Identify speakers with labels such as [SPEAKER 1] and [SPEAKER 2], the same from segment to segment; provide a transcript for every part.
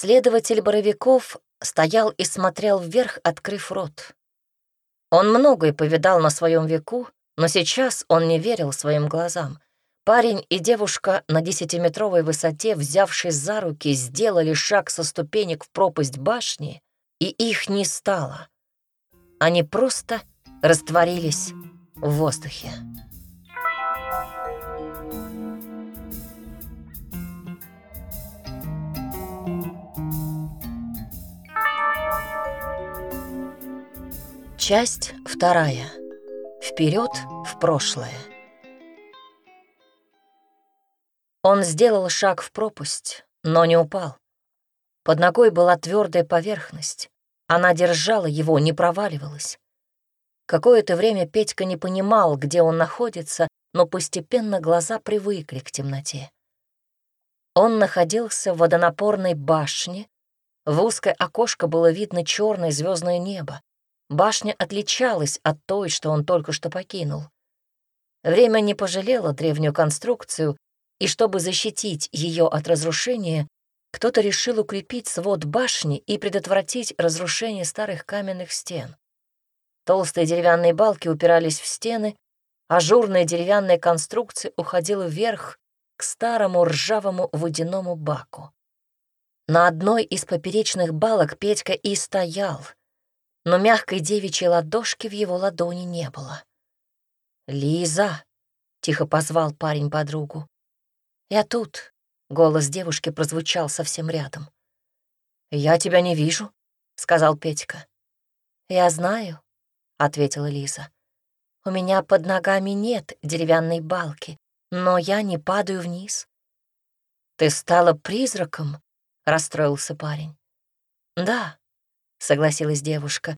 [SPEAKER 1] Следователь Боровиков стоял и смотрел вверх, открыв рот. Он многое повидал на своем веку, но сейчас он не верил своим глазам. Парень и девушка на десятиметровой высоте, взявшись за руки, сделали шаг со ступенек в пропасть башни, и их не стало. Они просто растворились в воздухе. Часть вторая. Вперед в прошлое. Он сделал шаг в пропасть, но не упал. Под ногой была твердая поверхность. Она держала его, не проваливалась. Какое-то время Петька не понимал, где он находится, но постепенно глаза привыкли к темноте. Он находился в водонапорной башне. В узкое окошко было видно черное звездное небо. Башня отличалась от той, что он только что покинул. Время не пожалело древнюю конструкцию, и чтобы защитить ее от разрушения, кто-то решил укрепить свод башни и предотвратить разрушение старых каменных стен. Толстые деревянные балки упирались в стены, ажурная деревянная конструкция уходила вверх к старому ржавому водяному баку. На одной из поперечных балок Петька и стоял — но мягкой девичьей ладошки в его ладони не было. «Лиза!» — тихо позвал парень подругу. «Я тут», — голос девушки прозвучал совсем рядом. «Я тебя не вижу», — сказал Петька. «Я знаю», — ответила Лиза. «У меня под ногами нет деревянной балки, но я не падаю вниз». «Ты стала призраком?» — расстроился парень. «Да», согласилась девушка.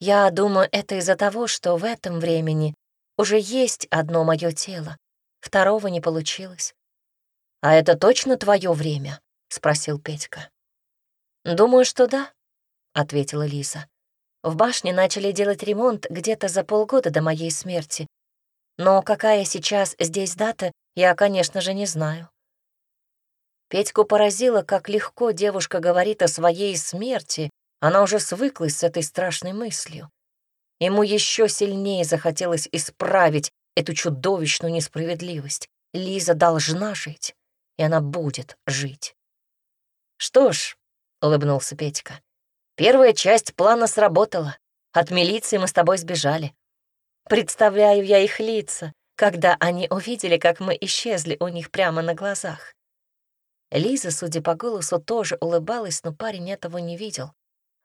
[SPEAKER 1] Я думаю, это из-за того, что в этом времени уже есть одно мое тело, второго не получилось. А это точно твое время? спросил Петька. Думаю, что да, ответила Лиза. В башне начали делать ремонт где-то за полгода до моей смерти. Но какая сейчас здесь дата, я, конечно же, не знаю. Петьку поразило, как легко девушка говорит о своей смерти, она уже свыклась с этой страшной мыслью. Ему еще сильнее захотелось исправить эту чудовищную несправедливость. Лиза должна жить, и она будет жить. «Что ж», — улыбнулся Петька, — «первая часть плана сработала. От милиции мы с тобой сбежали. Представляю я их лица, когда они увидели, как мы исчезли у них прямо на глазах». Лиза, судя по голосу, тоже улыбалась, но парень этого не видел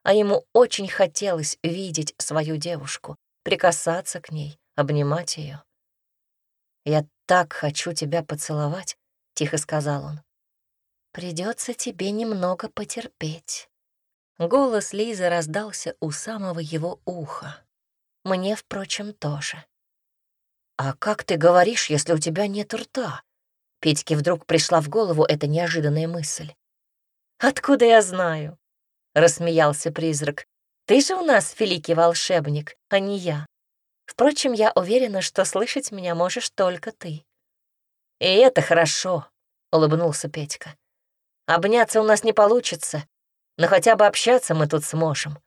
[SPEAKER 1] а ему очень хотелось видеть свою девушку, прикасаться к ней, обнимать ее. «Я так хочу тебя поцеловать», — тихо сказал он. Придется тебе немного потерпеть». Голос Лизы раздался у самого его уха. Мне, впрочем, тоже. «А как ты говоришь, если у тебя нет рта?» Петьке вдруг пришла в голову эта неожиданная мысль. «Откуда я знаю?» Рассмеялся призрак. «Ты же у нас великий волшебник, а не я. Впрочем, я уверена, что слышать меня можешь только ты». «И это хорошо», — улыбнулся Петька. «Обняться у нас не получится, но хотя бы общаться мы тут сможем.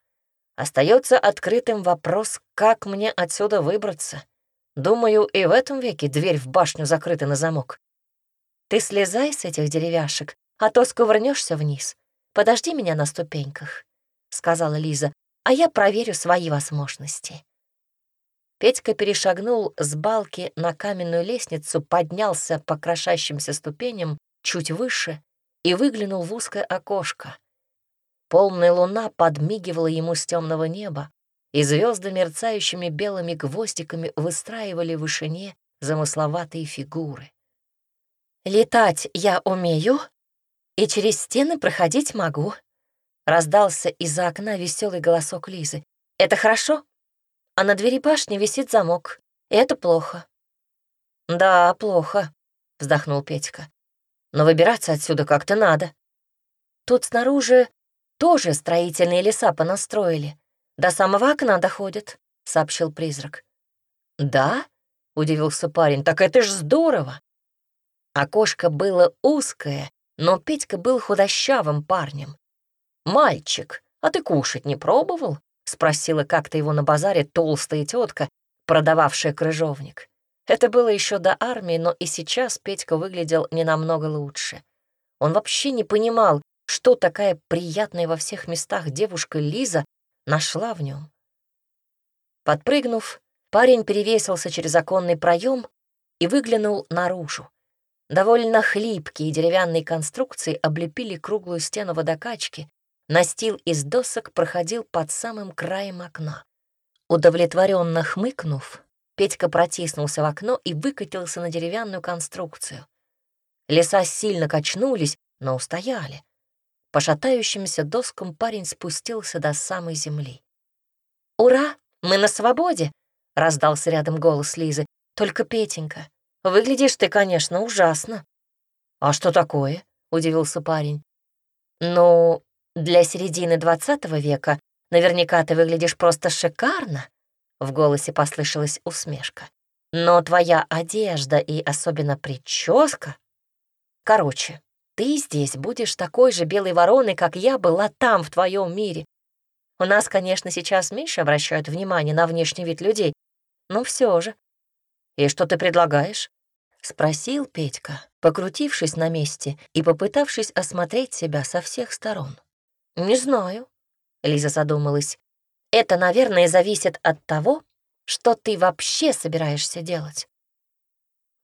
[SPEAKER 1] Остается открытым вопрос, как мне отсюда выбраться. Думаю, и в этом веке дверь в башню закрыта на замок. Ты слезай с этих деревяшек, а то скувырнешься вниз. Подожди меня на ступеньках», — сказала Лиза, «а я проверю свои возможности». Петька перешагнул с балки на каменную лестницу, поднялся по крошащимся ступеням чуть выше и выглянул в узкое окошко. Полная луна подмигивала ему с темного неба, и звезды мерцающими белыми гвоздиками выстраивали в вышине замысловатые фигуры. «Летать я умею, и через стены проходить могу», — раздался из-за окна веселый голосок Лизы. «Это хорошо? А на двери башни висит замок, это плохо». «Да, плохо», — вздохнул Петька. «Но выбираться отсюда как-то надо. Тут снаружи тоже строительные леса понастроили. До самого окна доходят», — сообщил призрак. «Да?» — удивился парень. «Так это ж здорово!» Окошко было узкое, но Петька был худощавым парнем. «Мальчик, а ты кушать не пробовал?» — спросила как-то его на базаре толстая тетка, продававшая крыжовник. Это было еще до армии, но и сейчас Петька выглядел не намного лучше. Он вообще не понимал, что такая приятная во всех местах девушка Лиза нашла в нем. Подпрыгнув, парень перевесился через оконный проем и выглянул наружу. Довольно хлипкие деревянные конструкции облепили круглую стену водокачки, настил из досок проходил под самым краем окна. Удовлетворенно хмыкнув, Петька протиснулся в окно и выкатился на деревянную конструкцию. Леса сильно качнулись, но устояли. По шатающимся доскам парень спустился до самой земли. «Ура! Мы на свободе!» — раздался рядом голос Лизы. «Только, Петенька, выглядишь ты, конечно, ужасно». «А что такое?» — удивился парень. «Ну, для середины двадцатого века наверняка ты выглядишь просто шикарно», — в голосе послышалась усмешка. «Но твоя одежда и особенно прическа... Короче, ты здесь будешь такой же белой вороной, как я была там, в твоем мире. У нас, конечно, сейчас меньше обращают внимание на внешний вид людей, но все же. И что ты предлагаешь? Спросил Петька, покрутившись на месте и попытавшись осмотреть себя со всех сторон. «Не знаю», — Лиза задумалась. «Это, наверное, зависит от того, что ты вообще собираешься делать».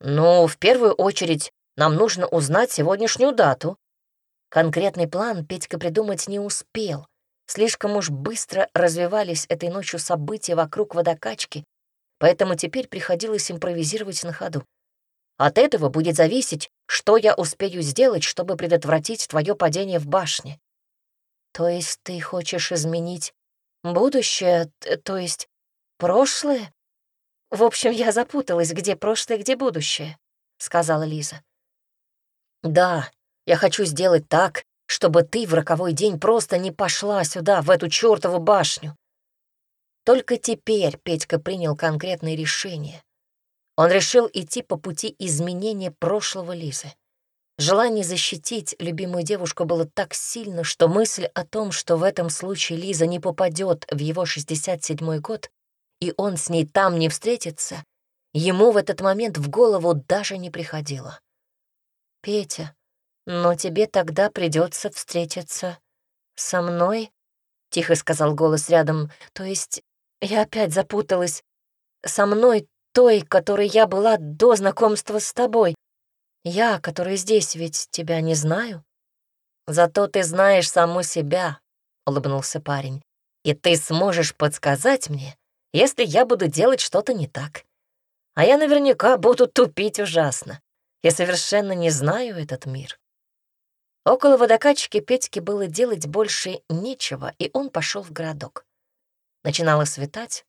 [SPEAKER 1] «Ну, в первую очередь, нам нужно узнать сегодняшнюю дату». Конкретный план Петька придумать не успел. Слишком уж быстро развивались этой ночью события вокруг водокачки, поэтому теперь приходилось импровизировать на ходу. От этого будет зависеть, что я успею сделать, чтобы предотвратить твое падение в башне. То есть ты хочешь изменить будущее, то есть прошлое? В общем, я запуталась, где прошлое, где будущее, — сказала Лиза. Да, я хочу сделать так, чтобы ты в роковой день просто не пошла сюда, в эту чертову башню. Только теперь Петька принял конкретное решение. Он решил идти по пути изменения прошлого Лизы. Желание защитить любимую девушку было так сильно, что мысль о том, что в этом случае Лиза не попадет в его 67-й год, и он с ней там не встретится, ему в этот момент в голову даже не приходила. «Петя, но тебе тогда придется встретиться со мной?» — тихо сказал голос рядом. «То есть я опять запуталась. Со мной той, которой я была до знакомства с тобой. Я, которая здесь, ведь тебя не знаю». «Зато ты знаешь саму себя», — улыбнулся парень. «И ты сможешь подсказать мне, если я буду делать что-то не так. А я наверняка буду тупить ужасно. Я совершенно не знаю этот мир. Около водокачки Петьке было делать больше нечего, и он пошел в городок. Начинало светать.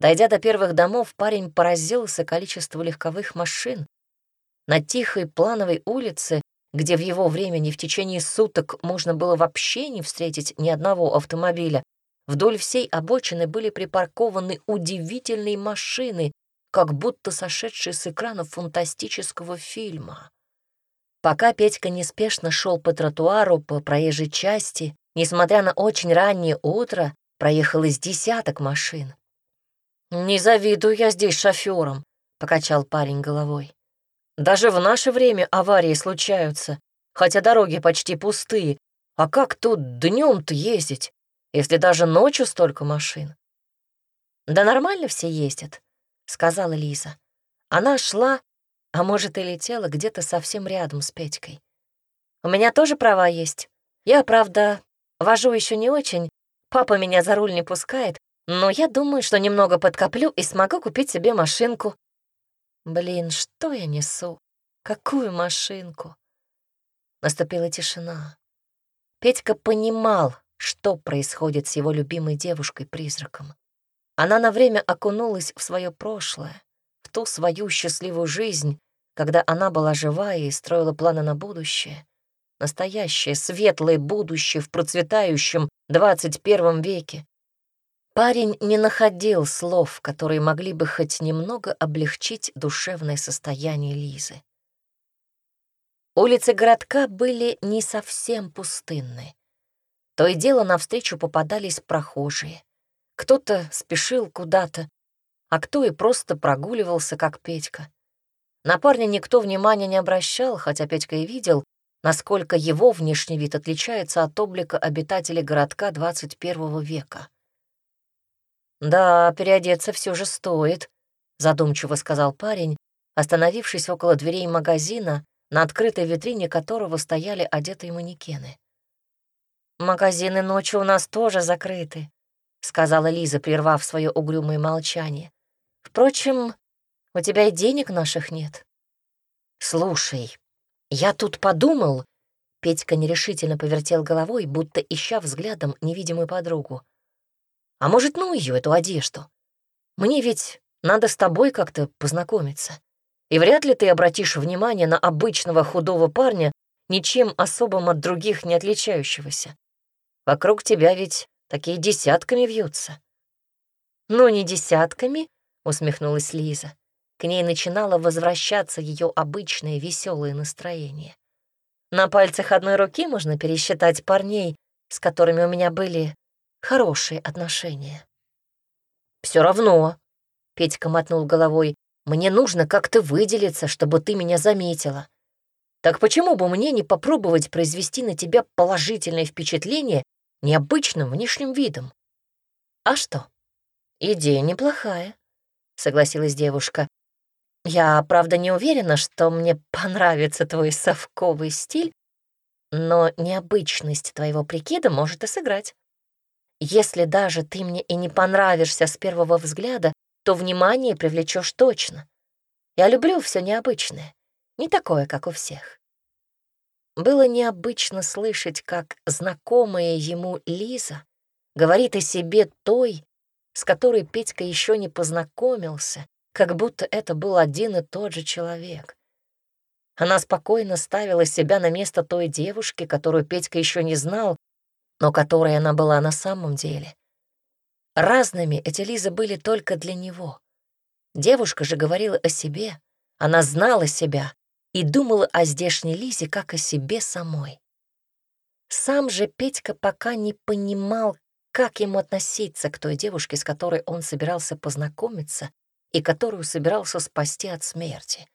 [SPEAKER 1] Дойдя до первых домов, парень поразился количеству легковых машин. На тихой плановой улице, где в его времени в течение суток можно было вообще не встретить ни одного автомобиля, вдоль всей обочины были припаркованы удивительные машины, как будто сошедший с экрана фантастического фильма. Пока Петька неспешно шел по тротуару по проезжей части, несмотря на очень раннее утро, проехал из десяток машин. «Не завидую я здесь шоферам», — покачал парень головой. «Даже в наше время аварии случаются, хотя дороги почти пустые. А как тут днем-то ездить, если даже ночью столько машин?» «Да нормально все ездят», сказала Лиза. Она шла, а может и летела где-то совсем рядом с Петькой. У меня тоже права есть. Я, правда, вожу еще не очень. Папа меня за руль не пускает, но я думаю, что немного подкоплю и смогу купить себе машинку. Блин, что я несу? Какую машинку? Наступила тишина. Петька понимал, что происходит с его любимой девушкой-призраком. Она на время окунулась в свое прошлое, в ту свою счастливую жизнь, когда она была жива и строила планы на будущее. Настоящее, светлое будущее в процветающем 21 веке. Парень не находил слов, которые могли бы хоть немного облегчить душевное состояние Лизы. Улицы городка были не совсем пустынны. То и дело навстречу попадались прохожие. Кто-то спешил куда-то, а кто и просто прогуливался, как Петька. На парня никто внимания не обращал, хотя Петька и видел, насколько его внешний вид отличается от облика обитателей городка 21 века. «Да, переодеться все же стоит», — задумчиво сказал парень, остановившись около дверей магазина, на открытой витрине которого стояли одетые манекены. «Магазины ночью у нас тоже закрыты», — сказала Лиза, прервав свое угрюмое молчание. «Впрочем, у тебя и денег наших нет». «Слушай, я тут подумал...» Петька нерешительно повертел головой, будто ища взглядом невидимую подругу. «А может, ну ее, эту одежду? Мне ведь надо с тобой как-то познакомиться. И вряд ли ты обратишь внимание на обычного худого парня, ничем особым от других не отличающегося. Вокруг тебя ведь такие десятками вьются». «Ну, не десятками», — усмехнулась Лиза. К ней начинало возвращаться ее обычное веселое настроение. На пальцах одной руки можно пересчитать парней, с которыми у меня были хорошие отношения. Все равно, — Петька мотнул головой, — мне нужно как-то выделиться, чтобы ты меня заметила. Так почему бы мне не попробовать произвести на тебя положительное впечатление необычным внешним видом? А что? Идея неплохая, — согласилась девушка. Я, правда, не уверена, что мне понравится твой совковый стиль, но необычность твоего прикида может и сыграть. Если даже ты мне и не понравишься с первого взгляда, то внимание привлечешь точно. Я люблю все необычное, не такое, как у всех. Было необычно слышать, как знакомая ему Лиза говорит о себе той, с которой Петька еще не познакомился, как будто это был один и тот же человек. Она спокойно ставила себя на место той девушки, которую Петька еще не знал, но которой она была на самом деле. Разными эти Лизы были только для него. Девушка же говорила о себе, она знала себя и думала о здешней Лизе как о себе самой. Сам же Петька пока не понимал, как ему относиться к той девушке, с которой он собирался познакомиться и которую собирался спасти от смерти.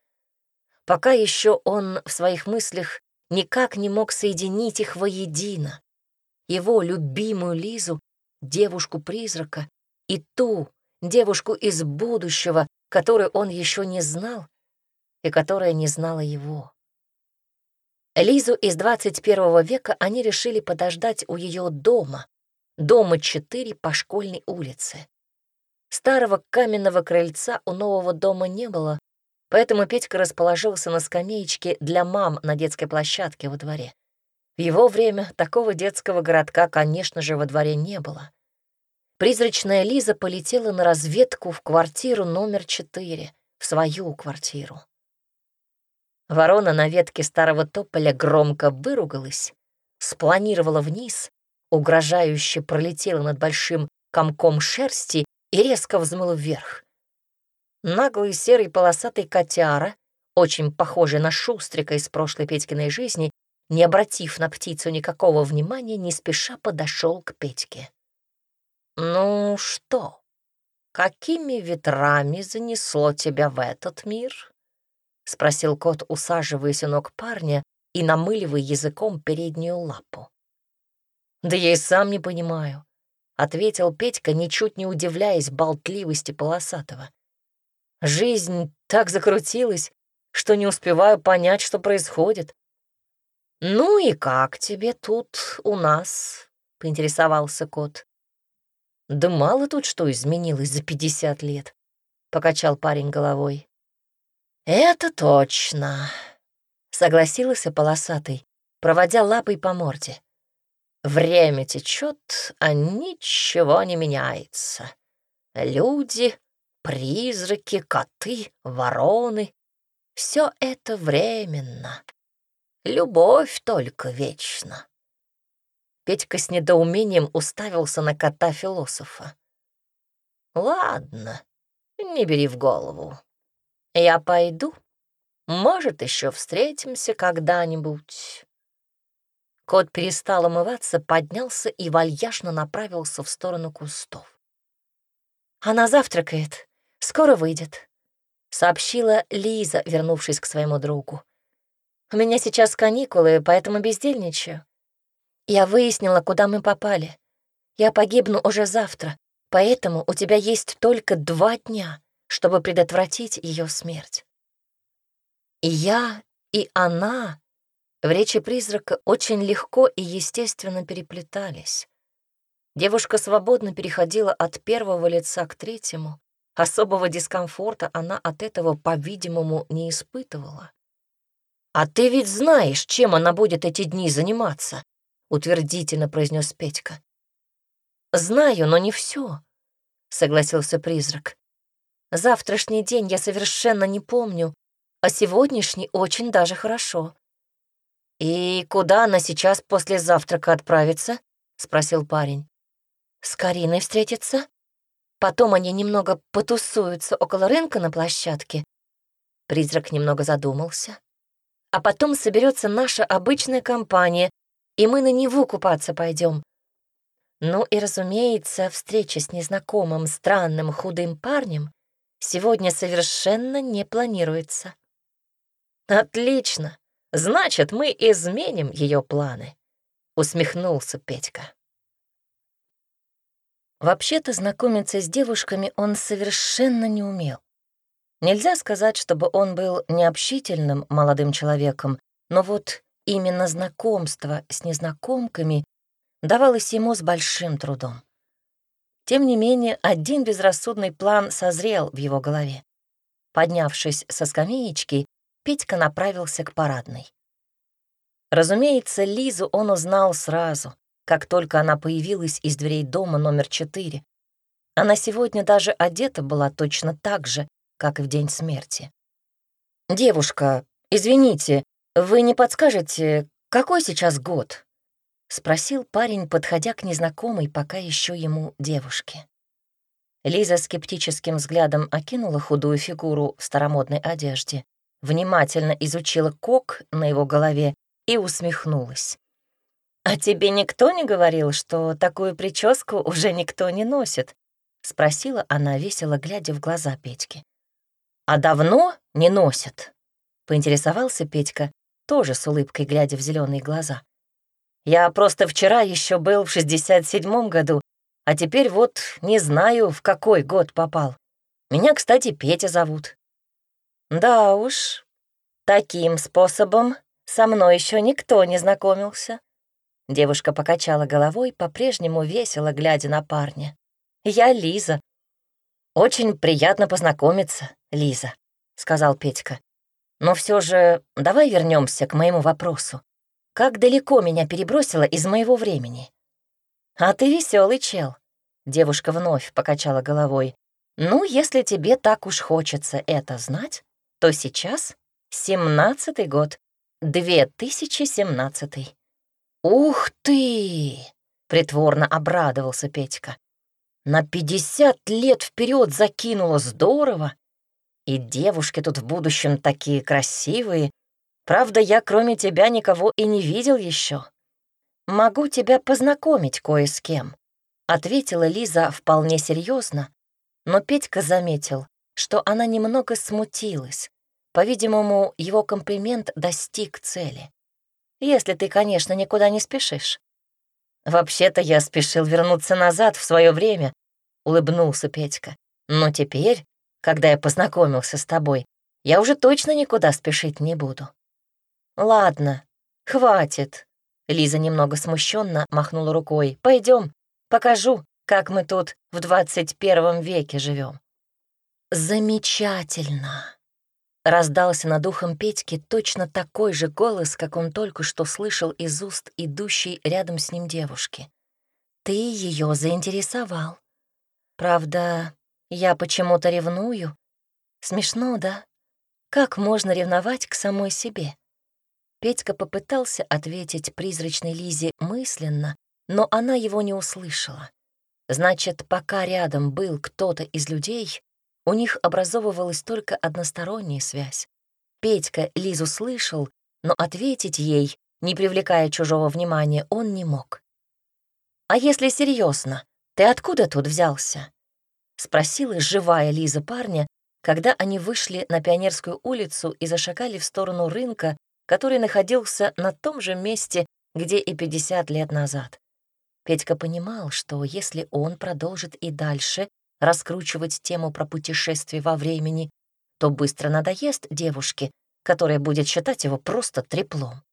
[SPEAKER 1] Пока еще он в своих мыслях никак не мог соединить их воедино. Его любимую Лизу, девушку-призрака, и ту девушку из будущего, которую он еще не знал и которая не знала его. Лизу из 21 века они решили подождать у ее дома, дома 4 по школьной улице. Старого каменного крыльца у нового дома не было, поэтому Петька расположился на скамеечке для мам на детской площадке во дворе. В его время такого детского городка, конечно же, во дворе не было. Призрачная Лиза полетела на разведку в квартиру номер четыре, в свою квартиру. Ворона на ветке старого тополя громко выругалась, спланировала вниз, угрожающе пролетела над большим комком шерсти и резко взмыл вверх. Наглый серый полосатый котяра, очень похожий на шустрика из прошлой Петькиной жизни, не обратив на птицу никакого внимания, не спеша подошел к Петьке. «Ну что, какими ветрами занесло тебя в этот мир?» — спросил кот, усаживаясь у ног парня и намыливая языком переднюю лапу. «Да я и сам не понимаю. — ответил Петька, ничуть не удивляясь болтливости полосатого. «Жизнь так закрутилась, что не успеваю понять, что происходит». «Ну и как тебе тут у нас?» — поинтересовался кот. «Да мало тут что изменилось за пятьдесят лет», — покачал парень головой. «Это точно», — согласился полосатый, проводя лапой по морде. Время течет, а ничего не меняется. Люди, призраки, коты, вороны — все это временно. Любовь только вечна. Петька с недоумением уставился на кота-философа. «Ладно, не бери в голову. Я пойду. Может, еще встретимся когда-нибудь. Кот перестал умываться, поднялся и вальяжно направился в сторону кустов. «Она завтракает. Скоро выйдет», — сообщила Лиза, вернувшись к своему другу. «У меня сейчас каникулы, поэтому бездельничаю. Я выяснила, куда мы попали. Я погибну уже завтра, поэтому у тебя есть только два дня, чтобы предотвратить ее смерть. И я, и она в речи призрака очень легко и естественно переплетались. Девушка свободно переходила от первого лица к третьему. Особого дискомфорта она от этого, по-видимому, не испытывала. «А ты ведь знаешь, чем она будет эти дни заниматься», — утвердительно произнес Петька. «Знаю, но не все», — согласился призрак. «Завтрашний день я совершенно не помню, а сегодняшний очень даже хорошо. «И куда она сейчас после завтрака отправится?» — спросил парень. «С Кариной встретится. Потом они немного потусуются около рынка на площадке». Призрак немного задумался. «А потом соберется наша обычная компания, и мы на Неву купаться пойдем. Ну и, разумеется, встреча с незнакомым странным худым парнем сегодня совершенно не планируется». «Отлично!» Значит, мы изменим ее планы», — усмехнулся Петька. Вообще-то знакомиться с девушками он совершенно не умел. Нельзя сказать, чтобы он был необщительным молодым человеком, но вот именно знакомство с незнакомками давалось ему с большим трудом. Тем не менее, один безрассудный план созрел в его голове. Поднявшись со скамеечки, Петька направился к парадной. Разумеется, Лизу он узнал сразу, как только она появилась из дверей дома номер четыре. Она сегодня даже одета была точно так же, как и в день смерти. «Девушка, извините, вы не подскажете, какой сейчас год?» — спросил парень, подходя к незнакомой пока еще ему девушке. Лиза скептическим взглядом окинула худую фигуру в старомодной одежде внимательно изучила кок на его голове и усмехнулась. «А тебе никто не говорил, что такую прическу уже никто не носит?» — спросила она, весело глядя в глаза Петьки. «А давно не носят?» — поинтересовался Петька, тоже с улыбкой глядя в зеленые глаза. «Я просто вчера еще был в шестьдесят седьмом году, а теперь вот не знаю, в какой год попал. Меня, кстати, Петя зовут. Да уж, таким способом со мной еще никто не знакомился. Девушка покачала головой, по-прежнему весело глядя на парня. Я Лиза. Очень приятно познакомиться, Лиза, сказал Петька. Но все же давай вернемся к моему вопросу. Как далеко меня перебросило из моего времени? А ты веселый чел. Девушка вновь покачала головой. Ну, если тебе так уж хочется это знать, то сейчас семнадцатый год, 2017. «Ух ты!» — притворно обрадовался Петька. «На пятьдесят лет вперед закинуло здорово! И девушки тут в будущем такие красивые. Правда, я кроме тебя никого и не видел еще. Могу тебя познакомить кое с кем», — ответила Лиза вполне серьезно, но Петька заметил, что она немного смутилась, по-видимому, его комплимент достиг цели. Если ты, конечно, никуда не спешишь. Вообще-то я спешил вернуться назад в свое время, улыбнулся Петька. Но теперь, когда я познакомился с тобой, я уже точно никуда спешить не буду. Ладно, хватит. Лиза немного смущенно махнула рукой. Пойдем, покажу, как мы тут в двадцать первом веке живем. Замечательно. Раздался над ухом Петьки точно такой же голос, как он только что слышал из уст идущей рядом с ним девушки. «Ты ее заинтересовал. Правда, я почему-то ревную. Смешно, да? Как можно ревновать к самой себе?» Петька попытался ответить призрачной Лизе мысленно, но она его не услышала. Значит, пока рядом был кто-то из людей, у них образовывалась только односторонняя связь. Петька Лизу слышал, но ответить ей не привлекая чужого внимания, он не мог. «А если серьезно, ты откуда тут взялся?» — спросила живая Лиза парня, когда они вышли на Пионерскую улицу и зашагали в сторону рынка, который находился на том же месте, где и 50 лет назад. Петька понимал, что если он продолжит и дальше раскручивать тему про путешествие во времени, то быстро надоест девушке, которая будет считать его просто треплом.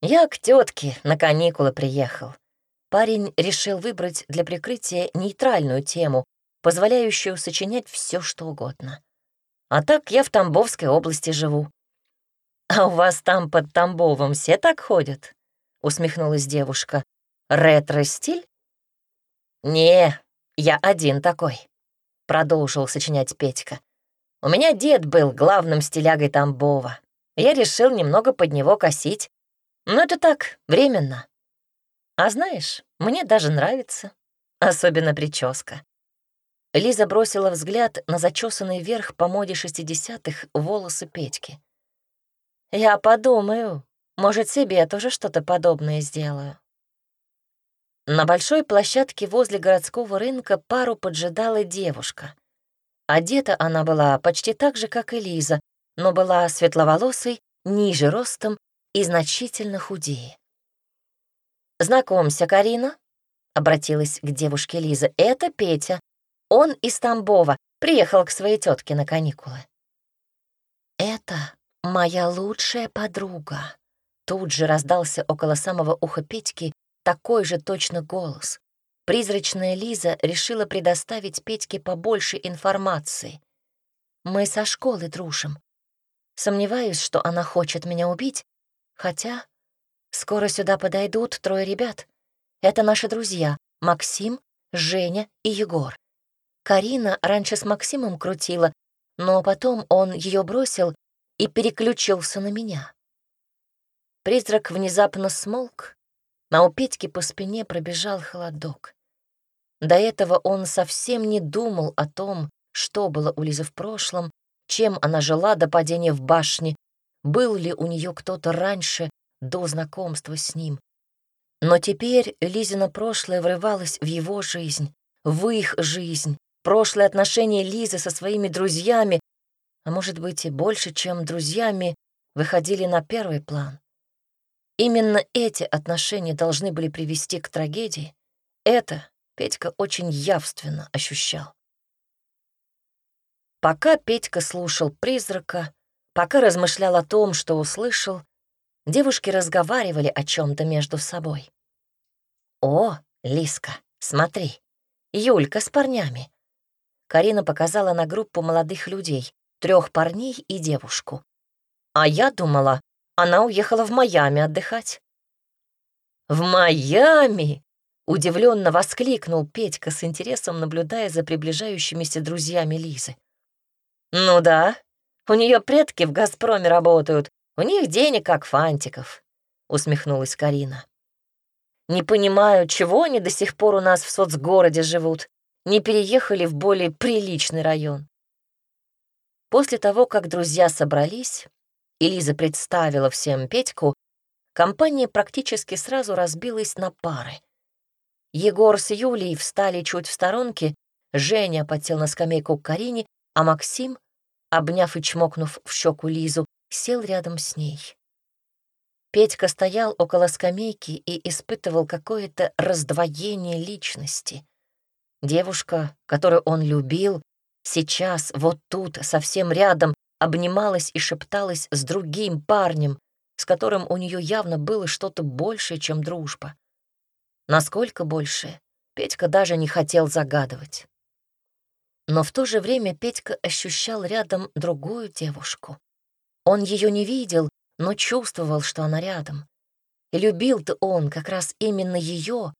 [SPEAKER 1] «Я к тетке на каникулы приехал». Парень решил выбрать для прикрытия нейтральную тему, позволяющую сочинять все, что угодно. А так я в Тамбовской области живу. «А у вас там под Тамбовом все так ходят?» — усмехнулась девушка. «Ретро-стиль?» «Не, я один такой», — продолжил сочинять Петька. «У меня дед был главным стилягой Тамбова. Я решил немного под него косить. Но это так, временно. А знаешь, мне даже нравится, особенно прическа». Лиза бросила взгляд на зачесанный вверх по моде шестидесятых волосы Петьки. «Я подумаю, может, себе тоже что-то подобное сделаю». На большой площадке возле городского рынка пару поджидала девушка. Одета она была почти так же, как и Лиза, но была светловолосой, ниже ростом и значительно худее. «Знакомься, Карина», — обратилась к девушке Лиза, — «это Петя. Он из Тамбова, приехал к своей тетке на каникулы». «Это моя лучшая подруга», — тут же раздался около самого уха Петьки такой же точно голос. Призрачная Лиза решила предоставить Петьке побольше информации. «Мы со школы дружим. Сомневаюсь, что она хочет меня убить, хотя скоро сюда подойдут трое ребят. Это наши друзья — Максим, Женя и Егор. Карина раньше с Максимом крутила, но потом он ее бросил и переключился на меня. Призрак внезапно смолк, а у Петьки по спине пробежал холодок. До этого он совсем не думал о том, что было у Лизы в прошлом, чем она жила до падения в башне, был ли у нее кто-то раньше, до знакомства с ним. Но теперь Лизина прошлое врывалось в его жизнь, в их жизнь, прошлые отношения Лизы со своими друзьями, а может быть и больше, чем друзьями, выходили на первый план. Именно эти отношения должны были привести к трагедии. Это Петька очень явственно ощущал. Пока Петька слушал призрака, пока размышлял о том, что услышал, девушки разговаривали о чем то между собой. «О, Лиска, смотри, Юлька с парнями». Карина показала на группу молодых людей, трех парней и девушку. «А я думала, она уехала в Майами отдыхать. «В Майами!» — удивленно воскликнул Петька с интересом, наблюдая за приближающимися друзьями Лизы. «Ну да, у нее предки в «Газпроме» работают, у них денег как фантиков», — усмехнулась Карина. «Не понимаю, чего они до сих пор у нас в соцгороде живут, не переехали в более приличный район». После того, как друзья собрались, и Лиза представила всем Петьку, компания практически сразу разбилась на пары. Егор с Юлей встали чуть в сторонке, Женя подсел на скамейку к Карине, а Максим, обняв и чмокнув в щеку Лизу, сел рядом с ней. Петька стоял около скамейки и испытывал какое-то раздвоение личности. Девушка, которую он любил, сейчас, вот тут, совсем рядом, обнималась и шепталась с другим парнем, с которым у нее явно было что-то большее, чем дружба. Насколько большее, Петька даже не хотел загадывать. Но в то же время Петька ощущал рядом другую девушку. Он ее не видел, но чувствовал, что она рядом. Любил-то он как раз именно ее,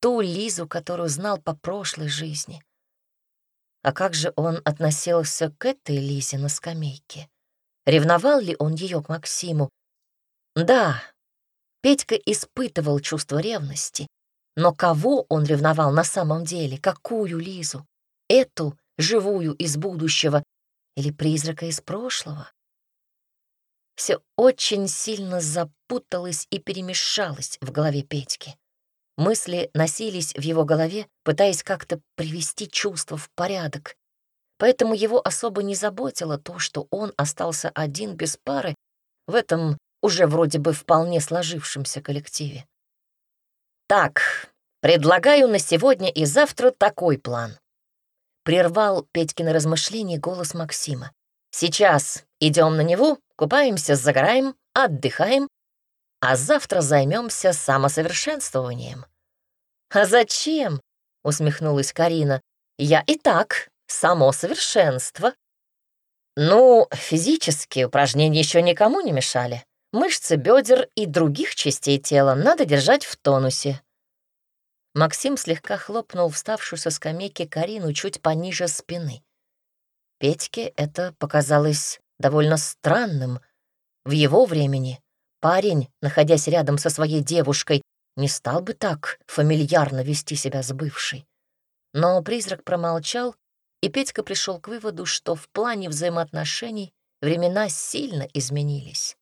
[SPEAKER 1] ту Лизу, которую знал по прошлой жизни. А как же он относился к этой Лизе на скамейке? Ревновал ли он ее к Максиму? Да, Петька испытывал чувство ревности. Но кого он ревновал на самом деле? Какую Лизу? Эту, живую из будущего, или призрака из прошлого? все очень сильно запуталось и перемешалось в голове Петьки. Мысли носились в его голове, пытаясь как-то привести чувства в порядок. Поэтому его особо не заботило то, что он остался один без пары в этом уже вроде бы вполне сложившемся коллективе. «Так, предлагаю на сегодня и завтра такой план», — прервал Петькины размышления голос Максима. «Сейчас идем на Неву, купаемся, загораем, отдыхаем, а завтра займемся самосовершенствованием». «А зачем?» — усмехнулась Карина. «Я и так само совершенство». «Ну, физические упражнения еще никому не мешали. Мышцы бедер и других частей тела надо держать в тонусе». Максим слегка хлопнул вставшую со скамейки Карину чуть пониже спины. Петьке это показалось довольно странным. В его времени парень, находясь рядом со своей девушкой, не стал бы так фамильярно вести себя с бывшей. Но призрак промолчал, и Петька пришел к выводу, что в плане взаимоотношений времена сильно изменились.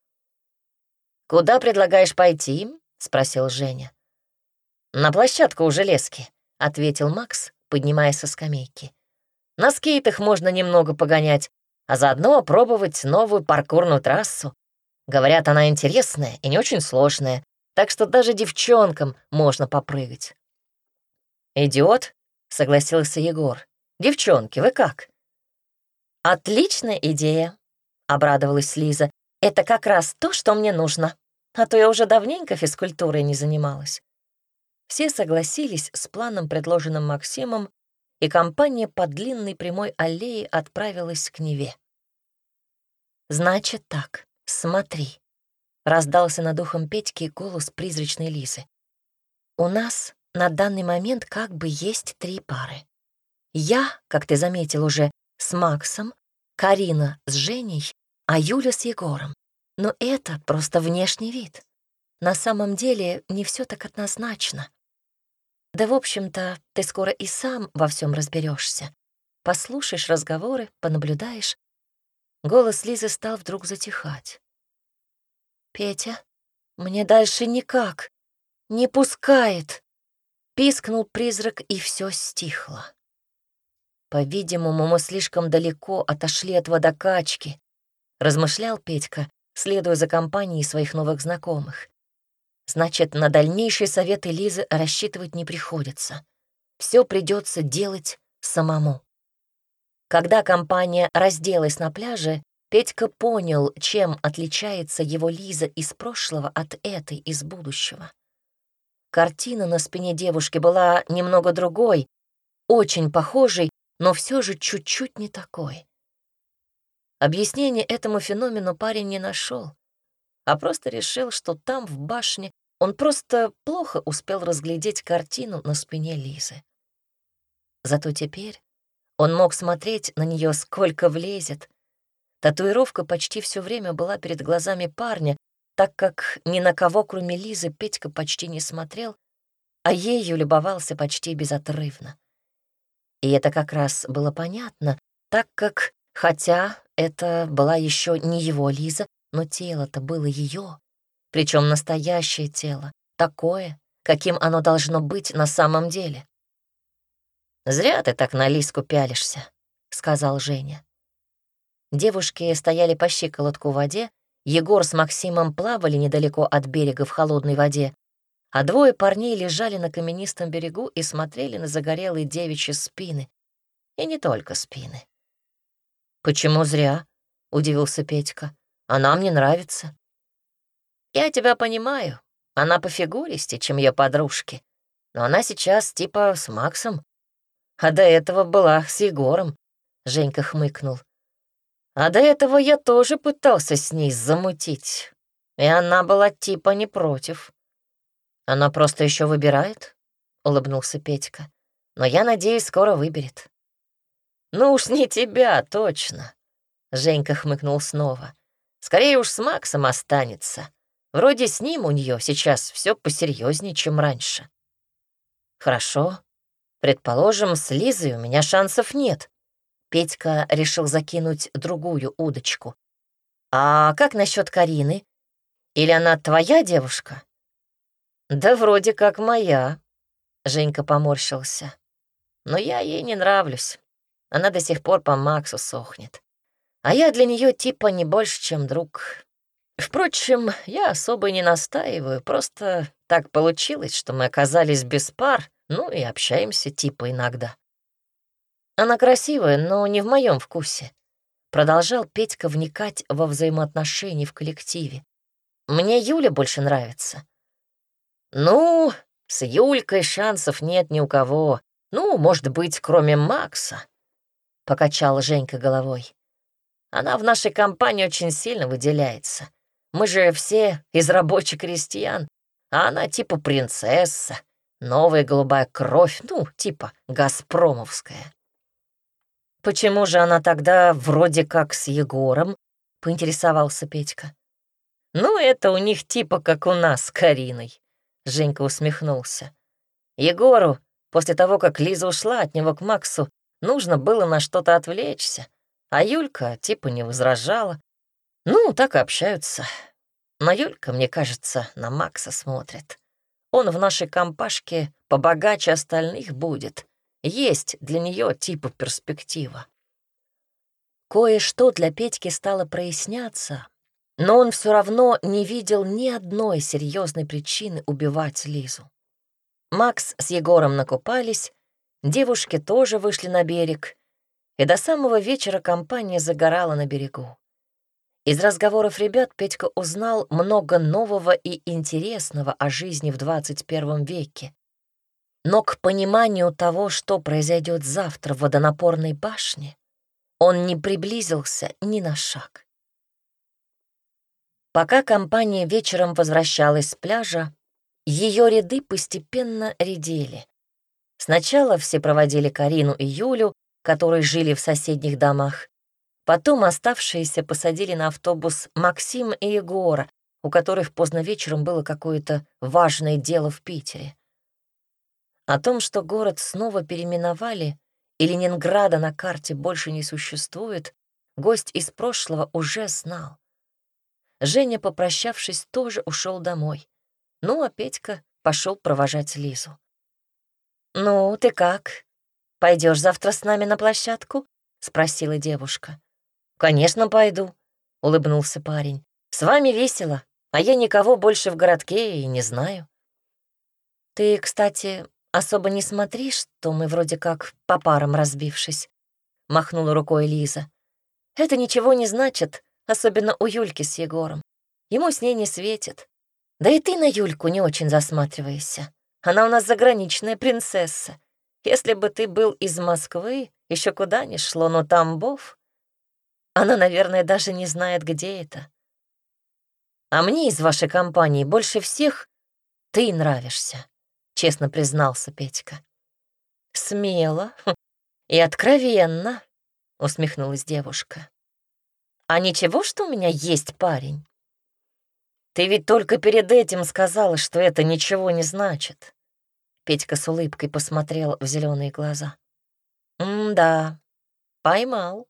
[SPEAKER 1] «Куда предлагаешь пойти?» — спросил Женя. «На площадку у железки», — ответил Макс, поднимаясь со скамейки. «На скейтах можно немного погонять, а заодно опробовать новую паркурную трассу. Говорят, она интересная и не очень сложная, так что даже девчонкам можно попрыгать». «Идиот», — согласился Егор. «Девчонки, вы как?» «Отличная идея», — обрадовалась Лиза. «Это как раз то, что мне нужно, а то я уже давненько физкультурой не занималась». Все согласились с планом, предложенным Максимом, и компания по длинной прямой аллее отправилась к Неве. «Значит так, смотри», Раздался над ухом Петьки голос призрачной Лизы. «У нас на данный момент как бы есть три пары. Я, как ты заметил уже, с Максом, Карина с Женей, а Юля с Егором. Но это просто внешний вид. На самом деле не все так однозначно. Да, в общем-то, ты скоро и сам во всем разберешься. Послушаешь разговоры, понаблюдаешь. Голос Лизы стал вдруг затихать. «Петя, мне дальше никак. Не пускает!» Пискнул призрак, и все стихло. «По-видимому, мы слишком далеко отошли от водокачки», — размышлял Петька, следуя за компанией своих новых знакомых. «Значит, на дальнейшие советы Лизы рассчитывать не приходится. Все придется делать самому». Когда компания разделась на пляже, Петька понял, чем отличается его Лиза из прошлого от этой из будущего. Картина на спине девушки была немного другой, очень похожей, но все же чуть-чуть не такой. Объяснение этому феномену парень не нашел, а просто решил, что там, в башне, он просто плохо успел разглядеть картину на спине Лизы. Зато теперь он мог смотреть на нее сколько влезет, Татуировка почти все время была перед глазами парня, так как ни на кого, кроме Лизы, Петька почти не смотрел, а ею любовался почти безотрывно. И это как раз было понятно, так как, хотя это была еще не его Лиза, но тело-то было ее, причем настоящее тело, такое, каким оно должно быть на самом деле. «Зря ты так на Лизку пялишься», — сказал Женя. Девушки стояли по щиколотку в воде, Егор с Максимом плавали недалеко от берега в холодной воде, а двое парней лежали на каменистом берегу и смотрели на загорелые девичьи спины. И не только спины. «Почему зря?» — удивился Петька. «Она мне нравится». «Я тебя понимаю. Она по фигуристе, чем ее подружки. Но она сейчас типа с Максом. А до этого была с Егором», — Женька хмыкнул. А до этого я тоже пытался с ней замутить, и она была типа не против. Она просто еще выбирает, — улыбнулся Петька. Но я надеюсь, скоро выберет. Ну уж не тебя, точно. Женька хмыкнул снова. Скорее уж с Максом останется. Вроде с ним у нее сейчас все посерьезнее, чем раньше. Хорошо. Предположим, с Лизой у меня шансов нет. Петька решил закинуть другую удочку. «А как насчет Карины? Или она твоя девушка?» «Да вроде как моя», — Женька поморщился. «Но я ей не нравлюсь. Она до сих пор по Максу сохнет. А я для нее типа не больше, чем друг. Впрочем, я особо не настаиваю, просто так получилось, что мы оказались без пар, ну и общаемся типа иногда. Она красивая, но не в моем вкусе. Продолжал Петька вникать во взаимоотношения в коллективе. Мне Юля больше нравится. Ну, с Юлькой шансов нет ни у кого. Ну, может быть, кроме Макса. Покачал Женька головой. Она в нашей компании очень сильно выделяется. Мы же все из рабочих крестьян, а она типа принцесса, новая голубая кровь, ну, типа газпромовская. Почему же она тогда вроде как с Егором? Поинтересовался Петька. Ну, это у них типа как у нас с Кариной. Женька усмехнулся. Егору, после того, как Лиза ушла от него к Максу, нужно было на что-то отвлечься, а Юлька типа не возражала, ну, так и общаются. Но Юлька, мне кажется, на Макса смотрит. Он в нашей компашке побогаче остальных будет. Есть для нее типа перспектива. Кое-что для Петьки стало проясняться, но он все равно не видел ни одной серьезной причины убивать Лизу. Макс с Егором накупались, девушки тоже вышли на берег, и до самого вечера компания загорала на берегу. Из разговоров ребят Петька узнал много нового и интересного о жизни в 21 веке. Но к пониманию того, что произойдет завтра в водонапорной башне, он не приблизился ни на шаг. Пока компания вечером возвращалась с пляжа, ее ряды постепенно редели. Сначала все проводили Карину и Юлю, которые жили в соседних домах, Потом оставшиеся посадили на автобус Максим и Егора, у которых поздно вечером было какое-то важное дело в Питере. О том, что город снова переименовали и Ленинграда на карте больше не существует, гость из прошлого уже знал. Женя, попрощавшись, тоже ушел домой. Ну, а Петька пошел провожать Лизу. «Ну, ты как? Пойдешь завтра с нами на площадку?» — спросила девушка. «Конечно, пойду», — улыбнулся парень. «С вами весело, а я никого больше в городке и не знаю». «Ты, кстати, особо не смотри, что мы вроде как по парам разбившись», — махнула рукой Лиза. «Это ничего не значит, особенно у Юльки с Егором. Ему с ней не светит. Да и ты на Юльку не очень засматриваешься. Она у нас заграничная принцесса. Если бы ты был из Москвы, еще куда ни шло, но Тамбов она, наверное, даже не знает, где это. А мне из вашей компании больше всех ты нравишься, честно признался Петька. Смело и откровенно, усмехнулась девушка. А ничего, что у меня есть парень? Ты ведь только перед этим сказала, что это ничего не значит. Петька с улыбкой посмотрел в зеленые глаза. «М-да, поймал.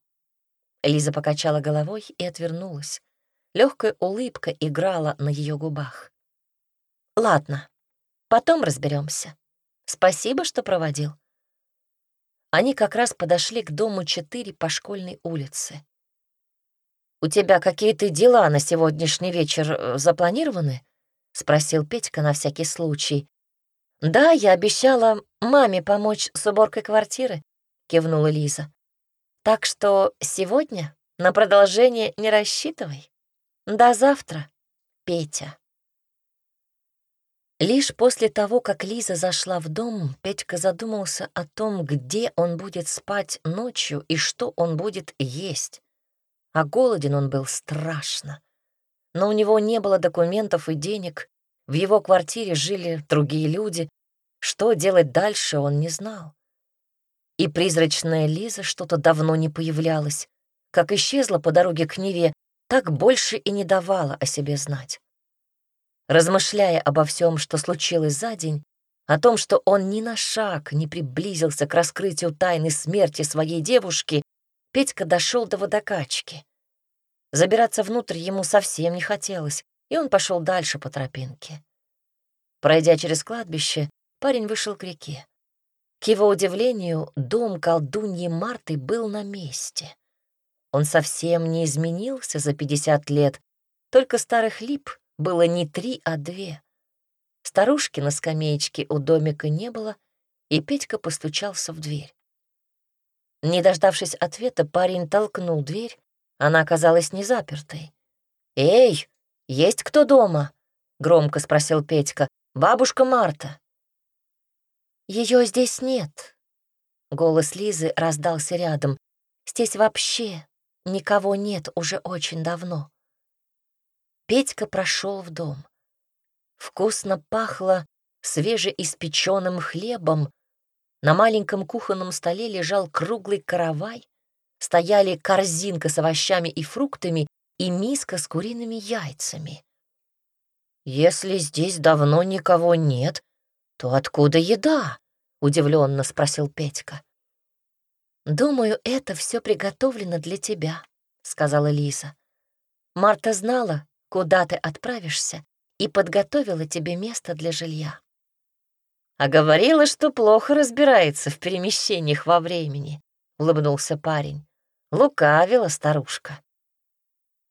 [SPEAKER 1] Лиза покачала головой и отвернулась. Легкая улыбка играла на ее губах. «Ладно, потом разберемся. Спасибо, что проводил». Они как раз подошли к дому 4 по школьной улице. «У тебя какие-то дела на сегодняшний вечер э, запланированы?» — спросил Петька на всякий случай. «Да, я обещала маме помочь с уборкой квартиры», — кивнула Лиза. Так что сегодня на продолжение не рассчитывай. До завтра, Петя. Лишь после того, как Лиза зашла в дом, Петька задумался о том, где он будет спать ночью и что он будет есть. А голоден он был страшно. Но у него не было документов и денег, в его квартире жили другие люди. Что делать дальше, он не знал и призрачная Лиза что-то давно не появлялась. Как исчезла по дороге к Неве, так больше и не давала о себе знать. Размышляя обо всем, что случилось за день, о том, что он ни на шаг не приблизился к раскрытию тайны смерти своей девушки, Петька дошел до водокачки. Забираться внутрь ему совсем не хотелось, и он пошел дальше по тропинке. Пройдя через кладбище, парень вышел к реке. К его удивлению, дом колдуньи Марты был на месте. Он совсем не изменился за 50 лет, только старых лип было не три, а две. Старушки на скамеечке у домика не было, и Петька постучался в дверь. Не дождавшись ответа, парень толкнул дверь, она оказалась не запертой. «Эй, есть кто дома?» — громко спросил Петька. «Бабушка Марта». Ее здесь нет». Голос Лизы раздался рядом. «Здесь вообще никого нет уже очень давно». Петька прошел в дом. Вкусно пахло свежеиспеченным хлебом. На маленьком кухонном столе лежал круглый каравай, стояли корзинка с овощами и фруктами и миска с куриными яйцами. «Если здесь давно никого нет, то откуда еда?» — удивленно спросил Петька. «Думаю, это все приготовлено для тебя», — сказала Лиза. «Марта знала, куда ты отправишься, и подготовила тебе место для жилья. А говорила, что плохо разбирается в перемещениях во времени, улыбнулся парень. Лукавила старушка.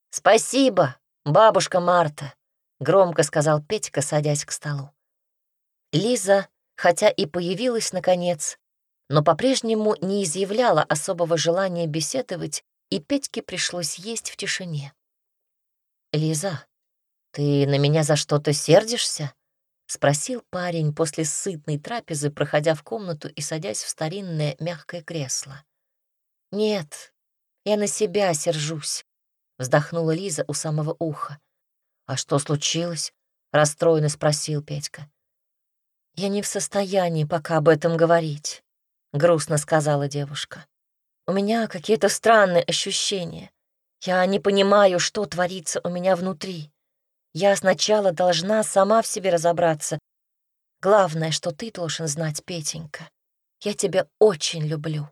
[SPEAKER 1] Спасибо, бабушка Марта, громко сказал Петька, садясь к столу. Лиза, хотя и появилась наконец, но по-прежнему не изъявляла особого желания беседовать, и Петьке пришлось есть в тишине. «Лиза, «Ты на меня за что-то сердишься?» — спросил парень после сытной трапезы, проходя в комнату и садясь в старинное мягкое кресло. «Нет, я на себя сержусь», — вздохнула Лиза у самого уха. «А что случилось?» — расстроенно спросил Петька. «Я не в состоянии пока об этом говорить», — грустно сказала девушка. «У меня какие-то странные ощущения. Я не понимаю, что творится у меня внутри. Я сначала должна сама в себе разобраться. Главное, что ты должен знать, Петенька. Я тебя очень люблю.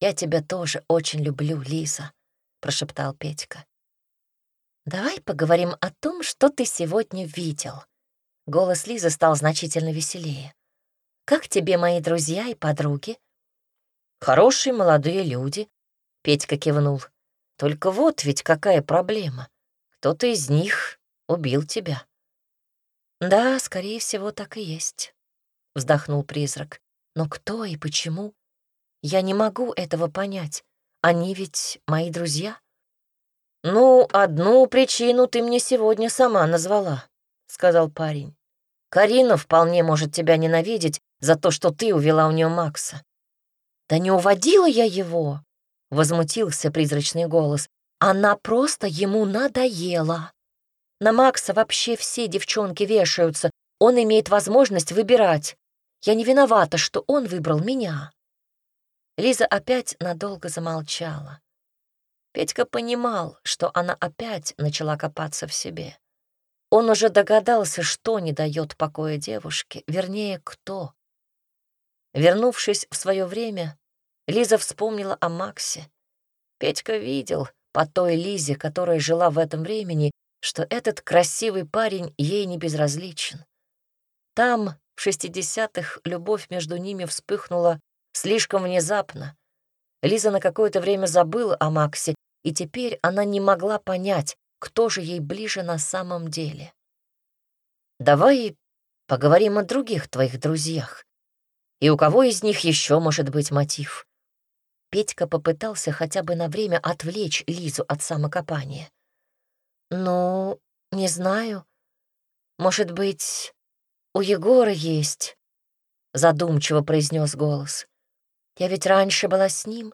[SPEAKER 1] Я тебя тоже очень люблю, Лиза, прошептал Петька. Давай поговорим о том, что ты сегодня видел. Голос Лизы стал значительно веселее. Как тебе мои друзья и подруги? Хорошие молодые люди, Петька кивнул. Только вот ведь какая проблема. Кто-то из них убил тебя». «Да, скорее всего, так и есть», — вздохнул призрак. «Но кто и почему? Я не могу этого понять. Они ведь мои друзья». «Ну, одну причину ты мне сегодня сама назвала», — сказал парень. «Карина вполне может тебя ненавидеть за то, что ты увела у нее Макса». «Да не уводила я его», — возмутился призрачный голос. «Она просто ему надоела». На Макса вообще все девчонки вешаются. Он имеет возможность выбирать. Я не виновата, что он выбрал меня». Лиза опять надолго замолчала. Петька понимал, что она опять начала копаться в себе. Он уже догадался, что не дает покоя девушке, вернее, кто. Вернувшись в свое время, Лиза вспомнила о Максе. Петька видел по той Лизе, которая жила в этом времени, что этот красивый парень ей не безразличен. Там, в шестидесятых, любовь между ними вспыхнула слишком внезапно. Лиза на какое-то время забыла о Максе, и теперь она не могла понять, кто же ей ближе на самом деле. «Давай поговорим о других твоих друзьях. И у кого из них еще может быть мотив?» Петька попытался хотя бы на время отвлечь Лизу от самокопания. «Ну, не знаю. Может быть, у Егора есть?» Задумчиво произнес голос. «Я ведь раньше была с ним.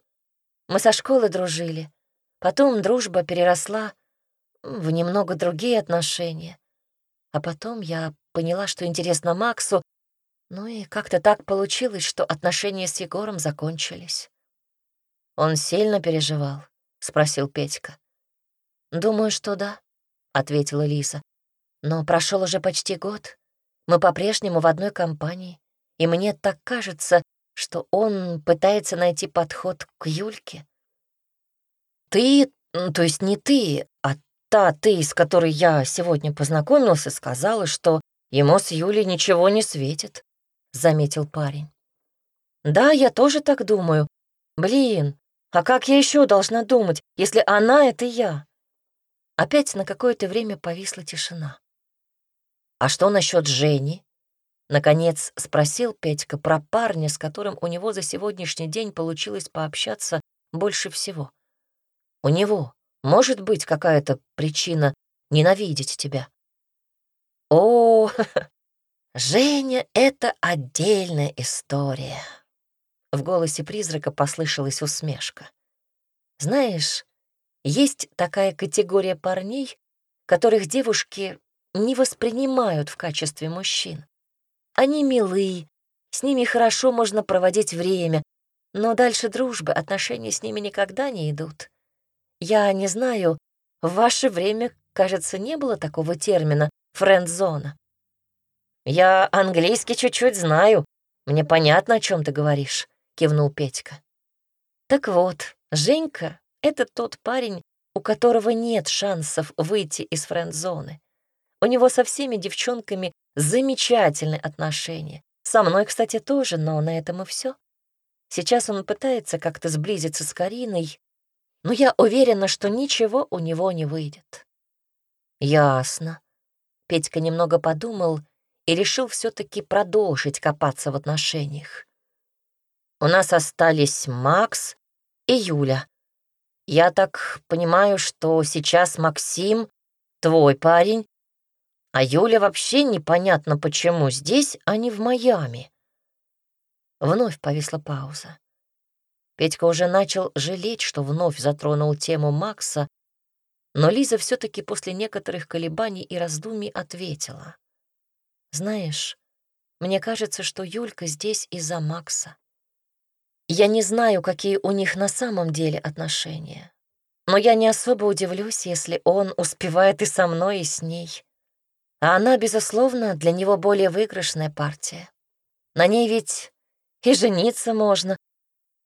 [SPEAKER 1] Мы со школы дружили. Потом дружба переросла в немного другие отношения. А потом я поняла, что интересно Максу, ну и как-то так получилось, что отношения с Егором закончились. «Он сильно переживал?» — спросил Петька. «Думаю, что да. — ответила Лиса. «Но прошел уже почти год. Мы по-прежнему в одной компании, и мне так кажется, что он пытается найти подход к Юльке». «Ты То есть не ты, та ты, с которой я сегодня познакомился, сказала, что ему с Юлей ничего не светит», — заметил парень. «Да, я тоже так думаю. Блин, а как я еще должна думать, если она — это я?» Опять на какое-то время повисла тишина. «А что насчет Жени?» Наконец спросил Петька про парня, с которым у него за сегодняшний день получилось пообщаться больше всего. У него может быть какая-то причина ненавидеть тебя? О, Женя — это отдельная история. В голосе призрака послышалась усмешка. Знаешь, есть такая категория парней, которых девушки не воспринимают в качестве мужчин. Они милы, с ними хорошо можно проводить время, но дальше дружбы отношения с ними никогда не идут. Я не знаю, в ваше время, кажется, не было такого термина «френд-зона». «Я английский чуть-чуть знаю. Мне понятно, о чем ты говоришь», — кивнул Петька. «Так вот, Женька — это тот парень, у которого нет шансов выйти из френд-зоны. У него со всеми девчонками замечательные отношения. Со мной, кстати, тоже, но на этом и все. Сейчас он пытается как-то сблизиться с Кариной, но я уверена, что ничего у него не выйдет. Ясно. Петька немного подумал и решил все таки продолжить копаться в отношениях. У нас остались Макс и Юля. Я так понимаю, что сейчас Максим твой парень, а Юля вообще непонятно почему здесь, а не в Майами. Вновь повисла пауза. Петька уже начал жалеть, что вновь затронул тему Макса, но Лиза все таки после некоторых колебаний и раздумий ответила. «Знаешь, мне кажется, что Юлька здесь из-за Макса. Я не знаю, какие у них на самом деле отношения, но я не особо удивлюсь, если он успевает и со мной, и с ней. А она, безусловно, для него более выигрышная партия. На ней ведь и жениться можно.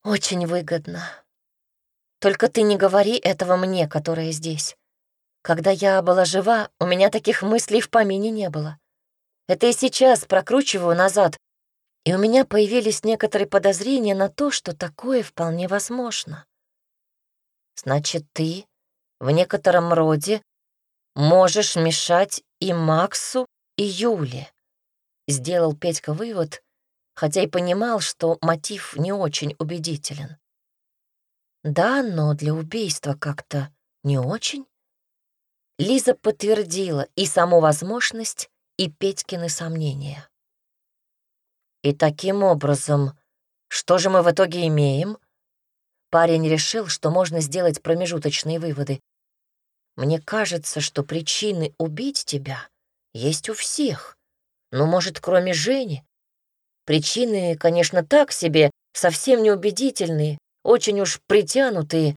[SPEAKER 1] Очень выгодно. Только ты не говори этого мне, которая здесь. Когда я была жива, у меня таких мыслей в помине не было. Это и сейчас прокручиваю назад, и у меня появились некоторые подозрения на то, что такое вполне возможно. Значит, ты в некотором роде можешь мешать и Максу, и Юле. Сделал Петька вывод, хотя и понимал, что мотив не очень убедителен. Да, но для убийства как-то не очень. Лиза подтвердила и саму возможность, и Петькины сомнения. И таким образом, что же мы в итоге имеем? Парень решил, что можно сделать промежуточные выводы. Мне кажется, что причины убить тебя есть у всех. Ну, может, кроме Жени? Причины, конечно, так себе, совсем неубедительные, очень уж притянутые,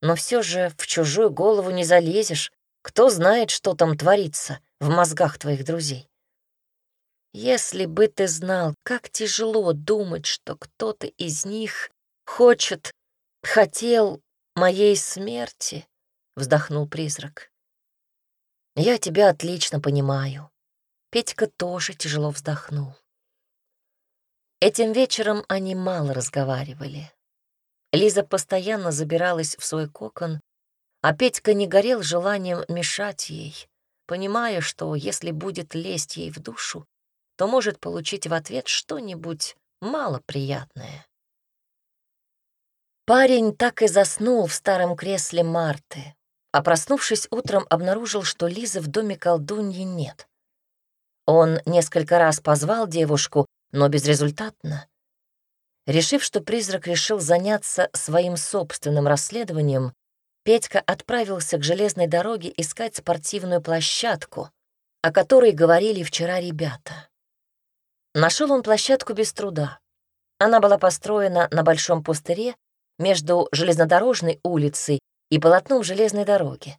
[SPEAKER 1] но все же в чужую голову не залезешь. Кто знает, что там творится в мозгах твоих друзей. Если бы ты знал, как тяжело думать, что кто-то из них хочет, хотел моей смерти, — вздохнул призрак. «Я тебя отлично понимаю». Петька тоже тяжело вздохнул. Этим вечером они мало разговаривали. Лиза постоянно забиралась в свой кокон, а Петька не горел желанием мешать ей, понимая, что если будет лезть ей в душу, то может получить в ответ что-нибудь малоприятное. Парень так и заснул в старом кресле Марты, а проснувшись утром, обнаружил, что Лизы в доме колдуньи нет. Он несколько раз позвал девушку, но безрезультатно. Решив, что призрак решил заняться своим собственным расследованием, Петька отправился к железной дороге искать спортивную площадку, о которой говорили вчера ребята. Нашел он площадку без труда. Она была построена на большом пустыре между железнодорожной улицей и полотном железной дороги.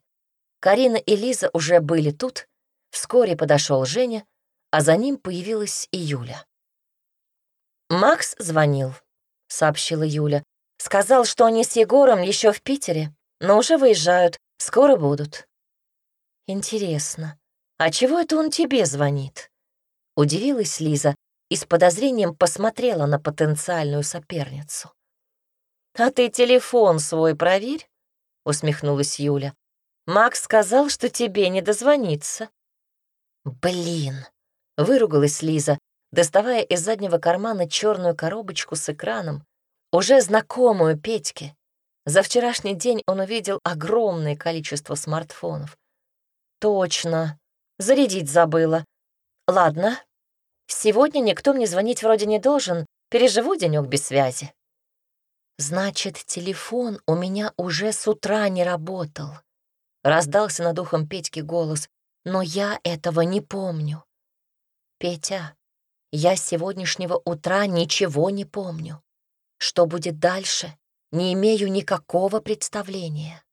[SPEAKER 1] Карина и Лиза уже были тут, вскоре подошел Женя, а за ним появилась и Юля. «Макс звонил», — сообщила Юля. «Сказал, что они с Егором еще в Питере. но уже выезжают, скоро будут». «Интересно, а чего это он тебе звонит?» Удивилась Лиза и с подозрением посмотрела на потенциальную соперницу. «А ты телефон свой проверь», — усмехнулась Юля. «Макс сказал, что тебе не дозвониться». «Блин!» — выругалась Лиза, доставая из заднего кармана черную коробочку с экраном, уже знакомую Петьке. За вчерашний день он увидел огромное количество смартфонов. «Точно. Зарядить забыла. Ладно. Сегодня никто мне звонить вроде не должен. Переживу денек без связи». «Значит, телефон у меня уже с утра не работал», — раздался над ухом Петьки голос, «но я этого не помню». «Петя, я с сегодняшнего утра ничего не помню. Что будет дальше, не имею никакого представления».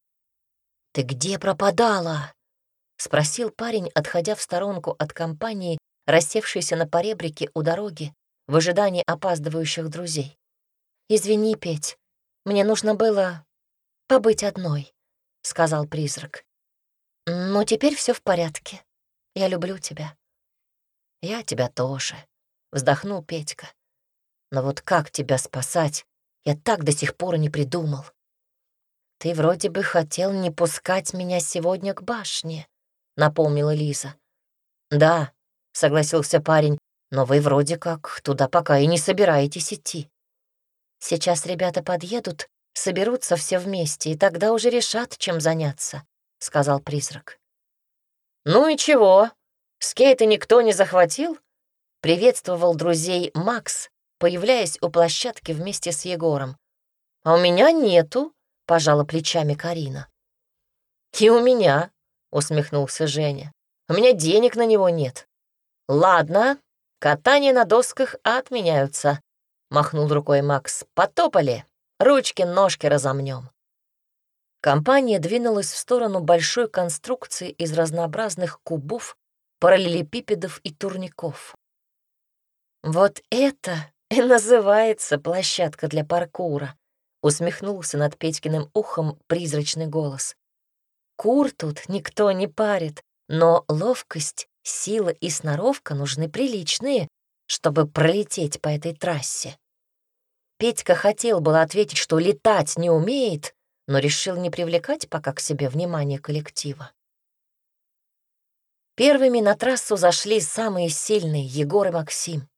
[SPEAKER 1] «Ты где пропадала?» — спросил парень, отходя в сторонку от компании, рассевшейся на поребрике у дороги в ожидании опаздывающих друзей. «Извини, Петь, мне нужно было побыть одной», — сказал призрак. «Но теперь все в порядке. Я люблю тебя». «Я тебя тоже», — вздохнул Петька. «Но вот как тебя спасать, я так до сих пор не придумал». «Ты вроде бы хотел не пускать меня сегодня к башне», — напомнила Лиза. «Да», — согласился парень, «но вы вроде как туда пока и не собираетесь идти». Сейчас ребята подъедут, соберутся все вместе, и тогда уже решат, чем заняться», — сказал призрак. «Ну и чего? Скейты никто не захватил?» — приветствовал друзей Макс, появляясь у площадки вместе с Егором. «А у меня нету», — пожала плечами Карина. «И у меня», — усмехнулся Женя. «У меня денег на него нет». «Ладно, катание на досках отменяются. — махнул рукой Макс. «Потопали! Ручки-ножки разомнем!» Компания двинулась в сторону большой конструкции из разнообразных кубов, параллелепипедов и турников. «Вот это и называется площадка для паркура», — усмехнулся над Петькиным ухом призрачный голос. «Кур тут никто не парит, но ловкость, сила и сноровка нужны приличные, чтобы пролететь по этой трассе. Петька хотел было ответить, что летать не умеет, но решил не привлекать пока к себе внимание коллектива. Первыми на трассу зашли самые сильные Егор и Максим.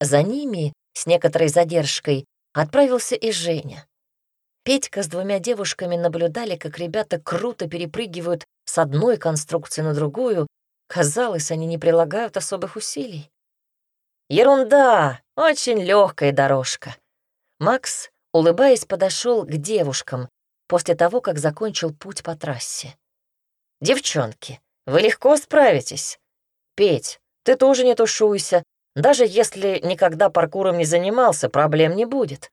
[SPEAKER 1] За ними, с некоторой задержкой, отправился и Женя. Петька с двумя девушками наблюдали, как ребята круто перепрыгивают с одной конструкции на другую. Казалось, они не прилагают особых усилий. Ерунда, очень легкая дорожка. Макс, улыбаясь, подошел к девушкам после того, как закончил путь по трассе. «Девчонки, вы легко справитесь. Петь, ты тоже не тушуйся. Даже если никогда паркуром не занимался, проблем не будет».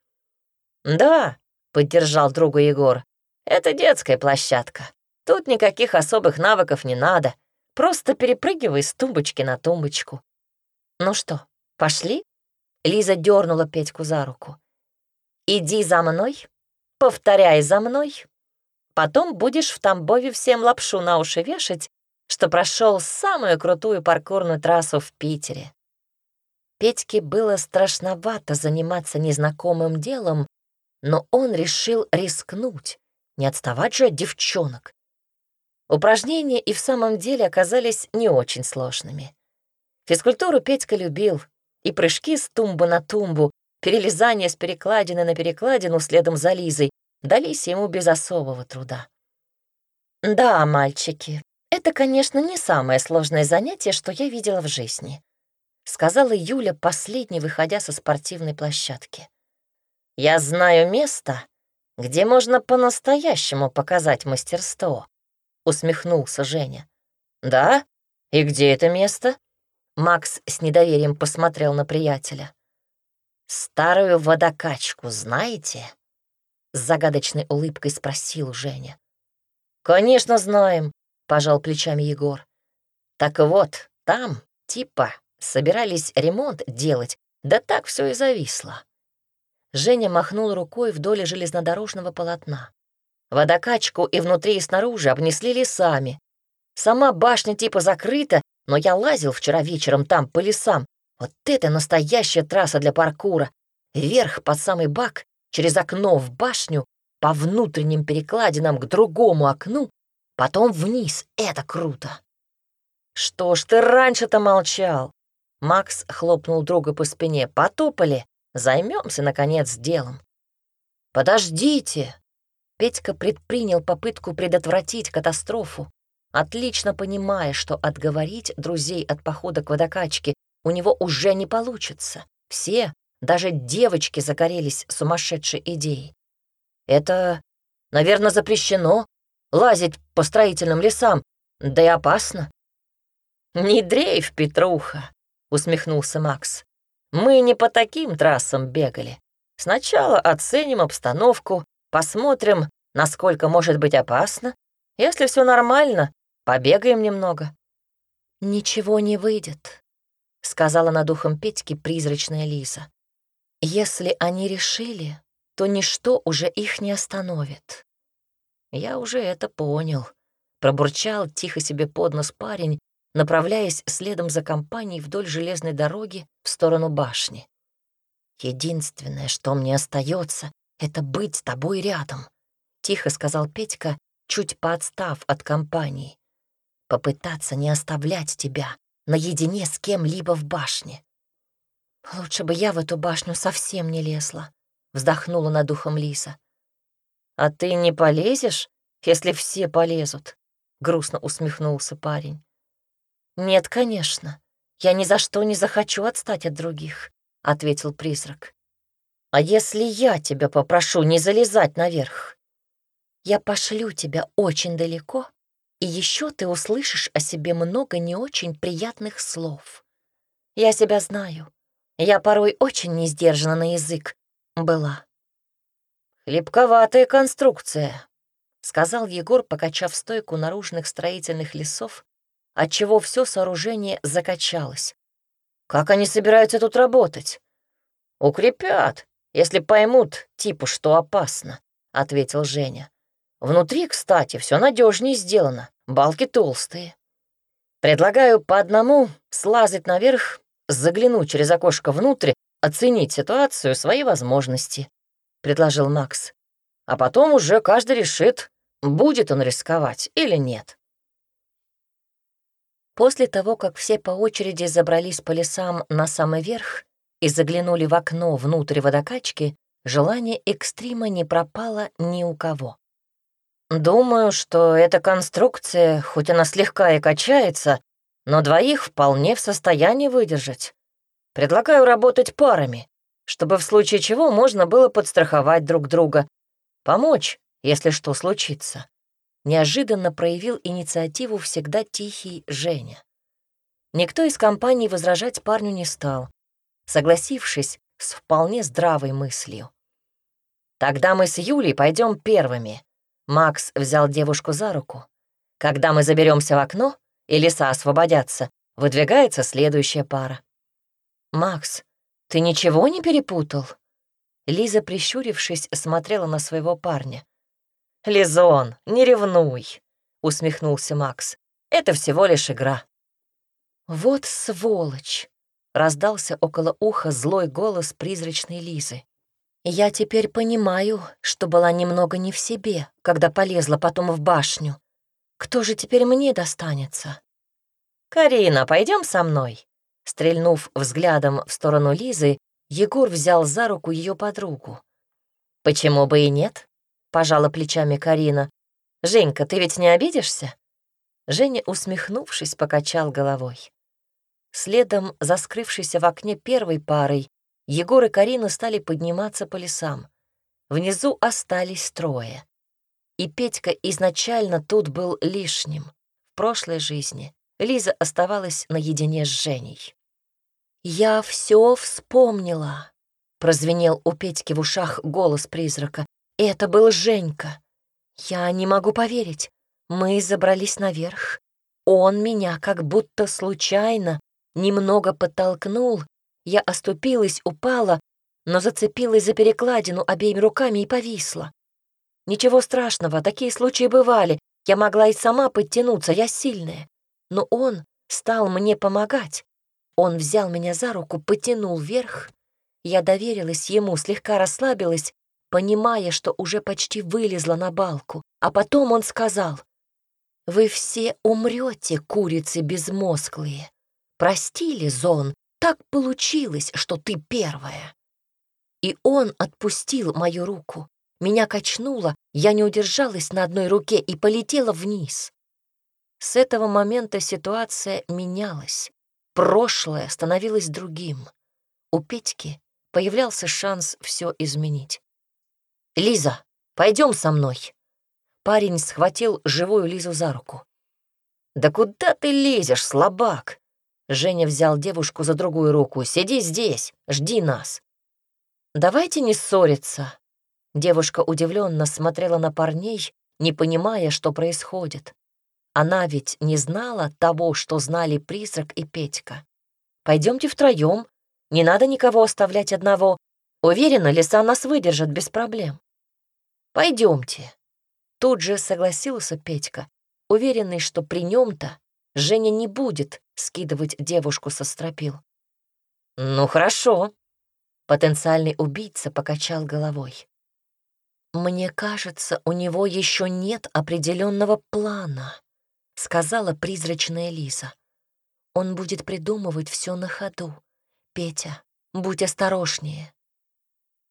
[SPEAKER 1] «Да», — поддержал друга Егор, — «это детская площадка. Тут никаких особых навыков не надо. Просто перепрыгивай с тумбочки на тумбочку». «Ну что, «Пошли?» Лиза дернула Петьку за руку. «Иди за мной, повторяй за мной. Потом будешь в Тамбове всем лапшу на уши вешать, что прошел самую крутую паркурную трассу в Питере». Петьке было страшновато заниматься незнакомым делом, но он решил рискнуть, не отставать же от девчонок. Упражнения и в самом деле оказались не очень сложными. Физкультуру Петька любил, и прыжки с тумбы на тумбу, перелезание с перекладины на перекладину следом за Лизой дались ему без особого труда. «Да, мальчики, это, конечно, не самое сложное занятие, что я видела в жизни», сказала Юля, последней выходя со спортивной площадки. «Я знаю место, где можно по-настоящему показать мастерство», усмехнулся Женя. «Да? И где это место?» Макс с недоверием посмотрел на приятеля. «Старую водокачку знаете?» С загадочной улыбкой спросил Женя. «Конечно знаем», — пожал плечами Егор. «Так вот, там, типа, собирались ремонт делать, да так все и зависло». Женя махнул рукой вдоль железнодорожного полотна. Водокачку и внутри, и снаружи обнесли лесами. Сама башня типа закрыта, но я лазил вчера вечером там по лесам. Вот это настоящая трасса для паркура. Вверх под самый бак, через окно в башню, по внутренним перекладинам к другому окну, потом вниз. Это круто. Что ж ты раньше-то молчал? Макс хлопнул друга по спине. Потопали. Займемся, наконец, делом. Подождите. Петька предпринял попытку предотвратить катастрофу, отлично понимая, что отговорить друзей от похода к водокачке у него уже не получится. Все, даже девочки, загорелись сумасшедшей идеей. Это, наверное, запрещено — лазить по строительным лесам, да и опасно. «Не дрейф, Петруха», — усмехнулся Макс. «Мы не по таким трассам бегали. Сначала оценим обстановку, посмотрим, насколько может быть опасно. Если все нормально, побегаем немного». «Ничего не выйдет», — сказала над ухом Петьки призрачная Лиза. «Если они решили, то ничто уже их не остановит». «Я уже это понял», — пробурчал тихо себе под нос парень, направляясь следом за компанией вдоль железной дороги в сторону башни. «Единственное, что мне остается, это быть с тобой рядом», — тихо сказал Петька, чуть поотстав от компании. «Попытаться не оставлять тебя наедине с кем-либо в башне». «Лучше бы я в эту башню совсем не лезла», — вздохнула над духом Лиса. «А ты не полезешь, если все полезут?» — грустно усмехнулся парень. «Нет, конечно. Я ни за что не захочу отстать от других», — ответил призрак. «А если я тебя попрошу не залезать наверх?» «Я пошлю тебя очень далеко, и еще ты услышишь о себе много не очень приятных слов. Я себя знаю. Я порой очень не на язык была».
[SPEAKER 2] «Хлебковатая конструкция», — сказал Егор, покачав стойку наружных строительных лесов отчего все сооружение закачалось. «Как они собираются тут работать?» «Укрепят, если поймут, типа, что опасно», — ответил Женя. «Внутри, кстати, все надежнее сделано, балки толстые. Предлагаю по одному слазать наверх, заглянуть через окошко внутрь, оценить ситуацию, свои возможности», — предложил Макс. «А потом уже каждый решит, будет он рисковать или нет».
[SPEAKER 1] После того, как все по очереди забрались по лесам на самый верх и заглянули в окно внутрь водокачки, желание экстрима не пропало ни у кого.
[SPEAKER 2] «Думаю, что эта конструкция, хоть она слегка и качается, но двоих вполне в состоянии выдержать. Предлагаю работать парами, чтобы в случае чего можно было подстраховать друг друга, помочь, если что случится неожиданно проявил инициативу всегда тихий Женя. Никто из компании возражать парню не стал, согласившись с вполне здравой мыслью. «Тогда мы с Юлей пойдем первыми». Макс взял девушку за руку. «Когда мы заберемся в окно и леса освободятся, выдвигается следующая пара». «Макс, ты ничего не перепутал?» Лиза, прищурившись, смотрела на своего парня. «Лизон, не ревнуй», — усмехнулся Макс. «Это всего лишь игра».
[SPEAKER 1] «Вот сволочь!» — раздался около уха злой голос призрачной Лизы. «Я теперь понимаю, что была немного не в себе, когда полезла потом в башню. Кто же теперь мне достанется?»
[SPEAKER 2] «Карина, пойдем со мной?» Стрельнув взглядом в сторону Лизы, Егор взял за руку ее подругу. «Почему бы и нет?» Пожала плечами Карина. «Женька, ты ведь не обидишься?» Женя, усмехнувшись, покачал головой. Следом за скрывшейся в окне первой парой Егор и Карина стали подниматься по лесам. Внизу остались трое. И Петька изначально тут был лишним. В прошлой жизни Лиза оставалась наедине с Женей.
[SPEAKER 1] «Я все вспомнила», — прозвенел у Петьки в ушах голос призрака. Это был Женька. Я не могу поверить. Мы забрались наверх. Он меня как будто случайно немного подтолкнул. Я оступилась, упала, но зацепилась за перекладину обеими руками и повисла. Ничего страшного, такие случаи бывали. Я могла и сама подтянуться, я сильная. Но он стал мне помогать. Он взял меня за руку, потянул вверх. Я доверилась ему, слегка расслабилась, понимая, что уже почти вылезла на балку. А потом он сказал, «Вы все умрете, курицы безмозглые. Прости, Лизон, так получилось, что ты первая». И он отпустил мою руку. Меня качнуло, я не удержалась на одной руке и полетела вниз. С этого момента ситуация менялась. Прошлое становилось другим. У Петьки появлялся шанс все изменить. «Лиза, пойдем со мной!» Парень схватил живую Лизу за руку. «Да куда ты лезешь, слабак?» Женя взял девушку за другую руку. «Сиди здесь, жди нас». «Давайте не ссориться». Девушка удивленно смотрела на парней, не понимая, что происходит. Она ведь не знала того, что знали призрак и Петька. Пойдемте втроем, не надо никого оставлять одного. Уверена, леса нас выдержат без проблем. Пойдемте. Тут же согласился Петька, уверенный, что при нем-то Женя не будет скидывать девушку со стропил. «Ну хорошо», — потенциальный убийца покачал головой. «Мне кажется, у него еще нет определенного плана», — сказала призрачная Лиза. «Он будет придумывать все на ходу. Петя, будь осторожнее».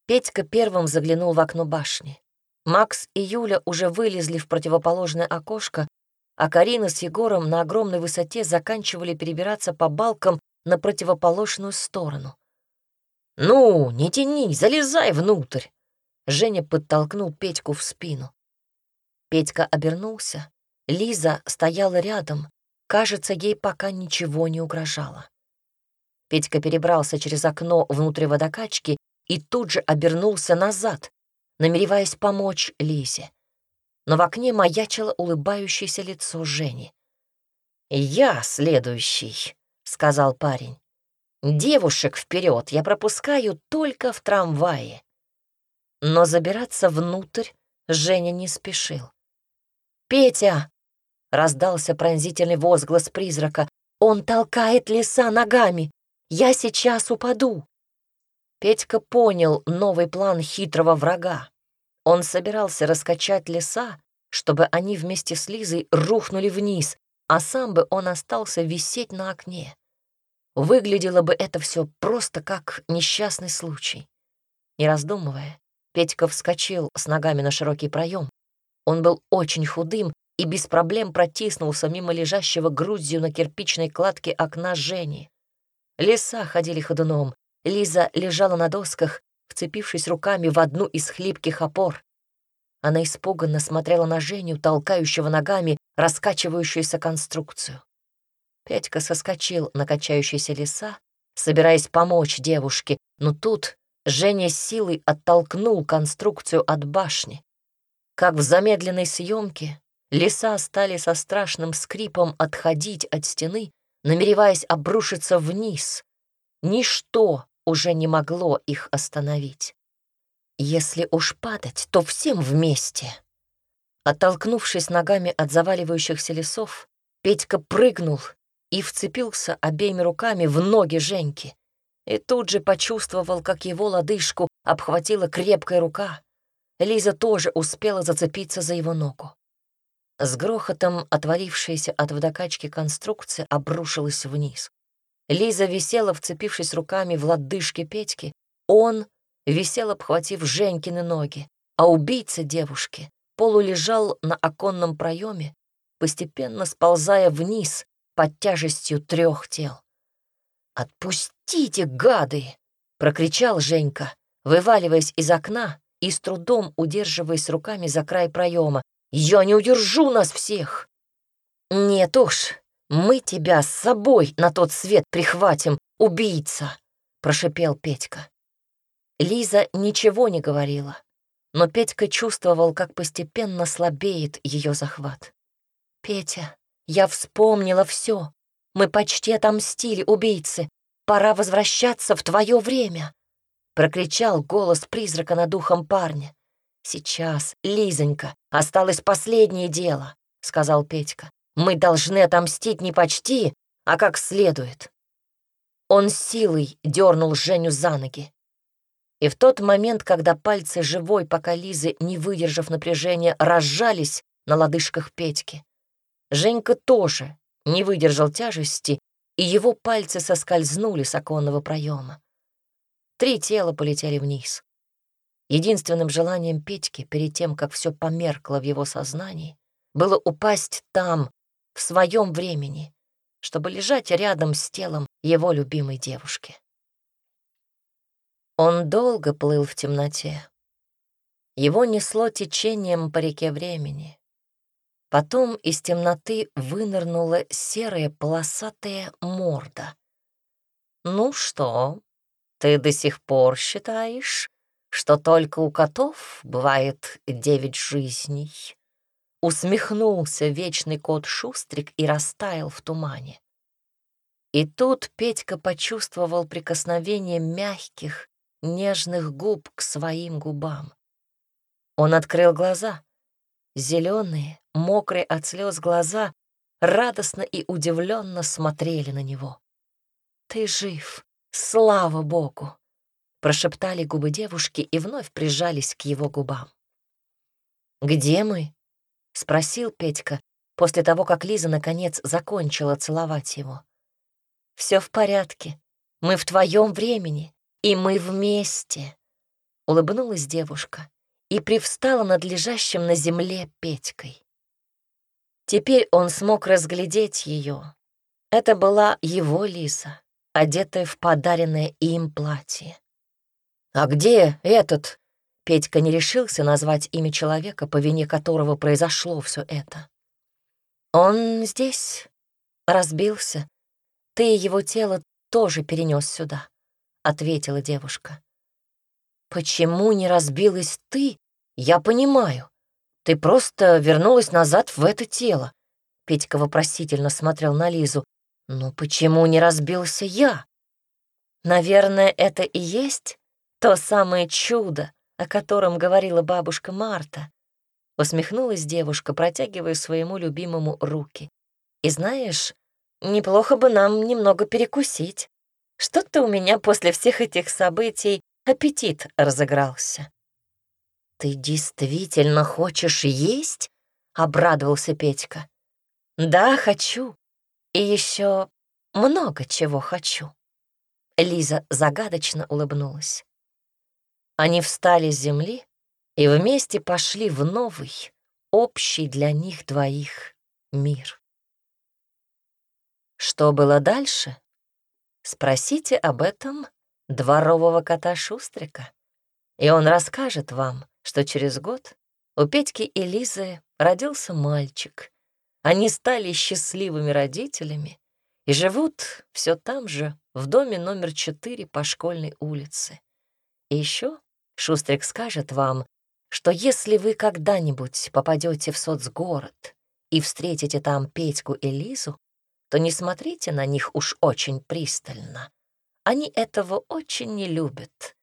[SPEAKER 1] Петька первым заглянул в окно башни. Макс и Юля уже вылезли в противоположное окошко, а Карина с Егором на огромной высоте заканчивали перебираться по балкам на противоположную сторону. «Ну, не тяни, залезай внутрь!» Женя подтолкнул Петьку в спину. Петька обернулся. Лиза стояла рядом. Кажется, ей пока ничего не угрожало. Петька перебрался через окно внутрь водокачки и тут же обернулся назад, намереваясь помочь Лизе. Но в окне маячило улыбающееся лицо Жени. «Я следующий», — сказал парень. «Девушек вперед я пропускаю только в трамвае». Но забираться внутрь Женя не спешил. «Петя!» — раздался пронзительный возглас призрака. «Он толкает леса ногами! Я сейчас упаду!» Петька понял новый план хитрого врага. Он собирался раскачать леса, чтобы они вместе с Лизой рухнули вниз, а сам бы он остался висеть на окне. Выглядело бы это все просто как несчастный случай. Не раздумывая, Петька вскочил с ногами на широкий проем. Он был очень худым и без проблем протиснулся мимо лежащего грудью на кирпичной кладке окна Жени. Леса ходили ходуном. Лиза лежала на досках, вцепившись руками в одну из хлипких опор. Она испуганно смотрела на Женю, толкающего ногами раскачивающуюся конструкцию. Петька соскочил на качающиеся леса, собираясь помочь девушке, но тут Женя силой оттолкнул конструкцию от башни. Как в замедленной съемке, леса стали со страшным скрипом отходить от стены, намереваясь обрушиться вниз. Ничто уже не могло их остановить. Если уж падать, то всем вместе. Оттолкнувшись ногами от заваливающихся лесов, Петька прыгнул и вцепился обеими руками в ноги Женьки и тут же почувствовал, как его лодыжку обхватила крепкая рука. Лиза тоже успела зацепиться за его ногу. С грохотом отвалившаяся от водокачки конструкция обрушилась вниз. Лиза висела, вцепившись руками в лодыжки Петьки. Он висел, обхватив Женькины ноги, а убийца девушки полулежал на оконном проеме, постепенно сползая вниз под тяжестью трех тел. «Отпустите, гады!» — прокричал Женька, вываливаясь из окна и с трудом удерживаясь руками за край проема. «Я не удержу нас всех!» «Нет уж, мы тебя с собой на тот свет прихватим, убийца!» — прошипел Петька. Лиза ничего не говорила, но Петька чувствовал, как постепенно слабеет ее захват. «Петя, я вспомнила все. Мы почти отомстили убийце. Пора возвращаться в твое время!» — прокричал голос призрака над духом парня. «Сейчас, Лизонька, осталось последнее дело», — сказал Петька. «Мы должны отомстить не почти, а как следует». Он силой дернул Женю за ноги. И в тот момент, когда пальцы живой, пока Лизы, не выдержав напряжения, разжались на лодыжках Петьки, Женька тоже не выдержал тяжести, и его пальцы соскользнули с оконного проема. Три тела полетели вниз. Единственным желанием Петьки перед тем, как все померкло в его сознании, было упасть там, в своем времени, чтобы лежать рядом с телом его любимой девушки. Он долго плыл в темноте. Его несло течением по реке времени. Потом из темноты вынырнула серая полосатая морда. «Ну что, ты до сих пор считаешь, что только у котов бывает девять жизней?» Усмехнулся вечный кот Шустрик и растаял в тумане. И тут Петька почувствовал прикосновение мягких, нежных губ к своим губам. Он открыл глаза. Зеленые, мокрые от слез глаза радостно и удивленно смотрели на него. «Ты жив! Слава Богу!» прошептали губы девушки и вновь прижались к его губам. «Где мы?» — спросил Петька после того, как Лиза наконец закончила целовать его. Все в порядке. Мы в твоем времени, и мы вместе», — улыбнулась девушка и привстала над лежащим на земле Петькой. Теперь он смог разглядеть ее. Это была его Лиза, одетая в подаренное им платье. «А где этот?» Петька не решился назвать имя человека, по вине которого произошло все это. «Он здесь, разбился. Ты его тело тоже перенес сюда», — ответила девушка. «Почему не разбилась ты? Я понимаю. Ты просто вернулась назад в это тело». Петька вопросительно смотрел на Лизу. «Ну почему не разбился я?» «Наверное, это и есть то самое чудо, о котором говорила бабушка Марта. Усмехнулась девушка, протягивая своему любимому руки. И знаешь, неплохо бы нам немного перекусить. Что-то у меня после всех этих событий аппетит разыгрался. «Ты действительно хочешь есть?» — обрадовался Петька. «Да, хочу. И еще много чего хочу». Лиза загадочно улыбнулась. Они встали с земли и вместе пошли в новый, общий для них двоих мир. Что было дальше? Спросите об этом дворового кота Шустрика, и он расскажет вам, что через год у Петьки и Лизы родился мальчик. Они стали счастливыми родителями и живут все там же, в доме номер 4 по школьной улице. И еще Шустрик скажет вам, что если вы когда-нибудь попадете в соцгород и встретите там Петьку и Лизу, то не смотрите на них уж очень пристально. Они этого очень не любят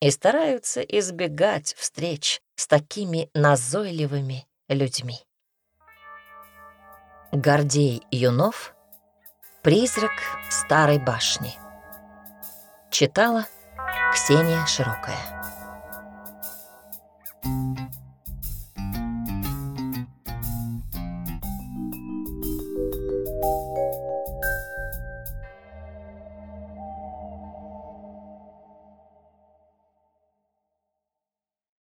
[SPEAKER 1] и стараются избегать встреч с такими назойливыми людьми. Гордей Юнов «Призрак старой башни» Читала Ксения Широкая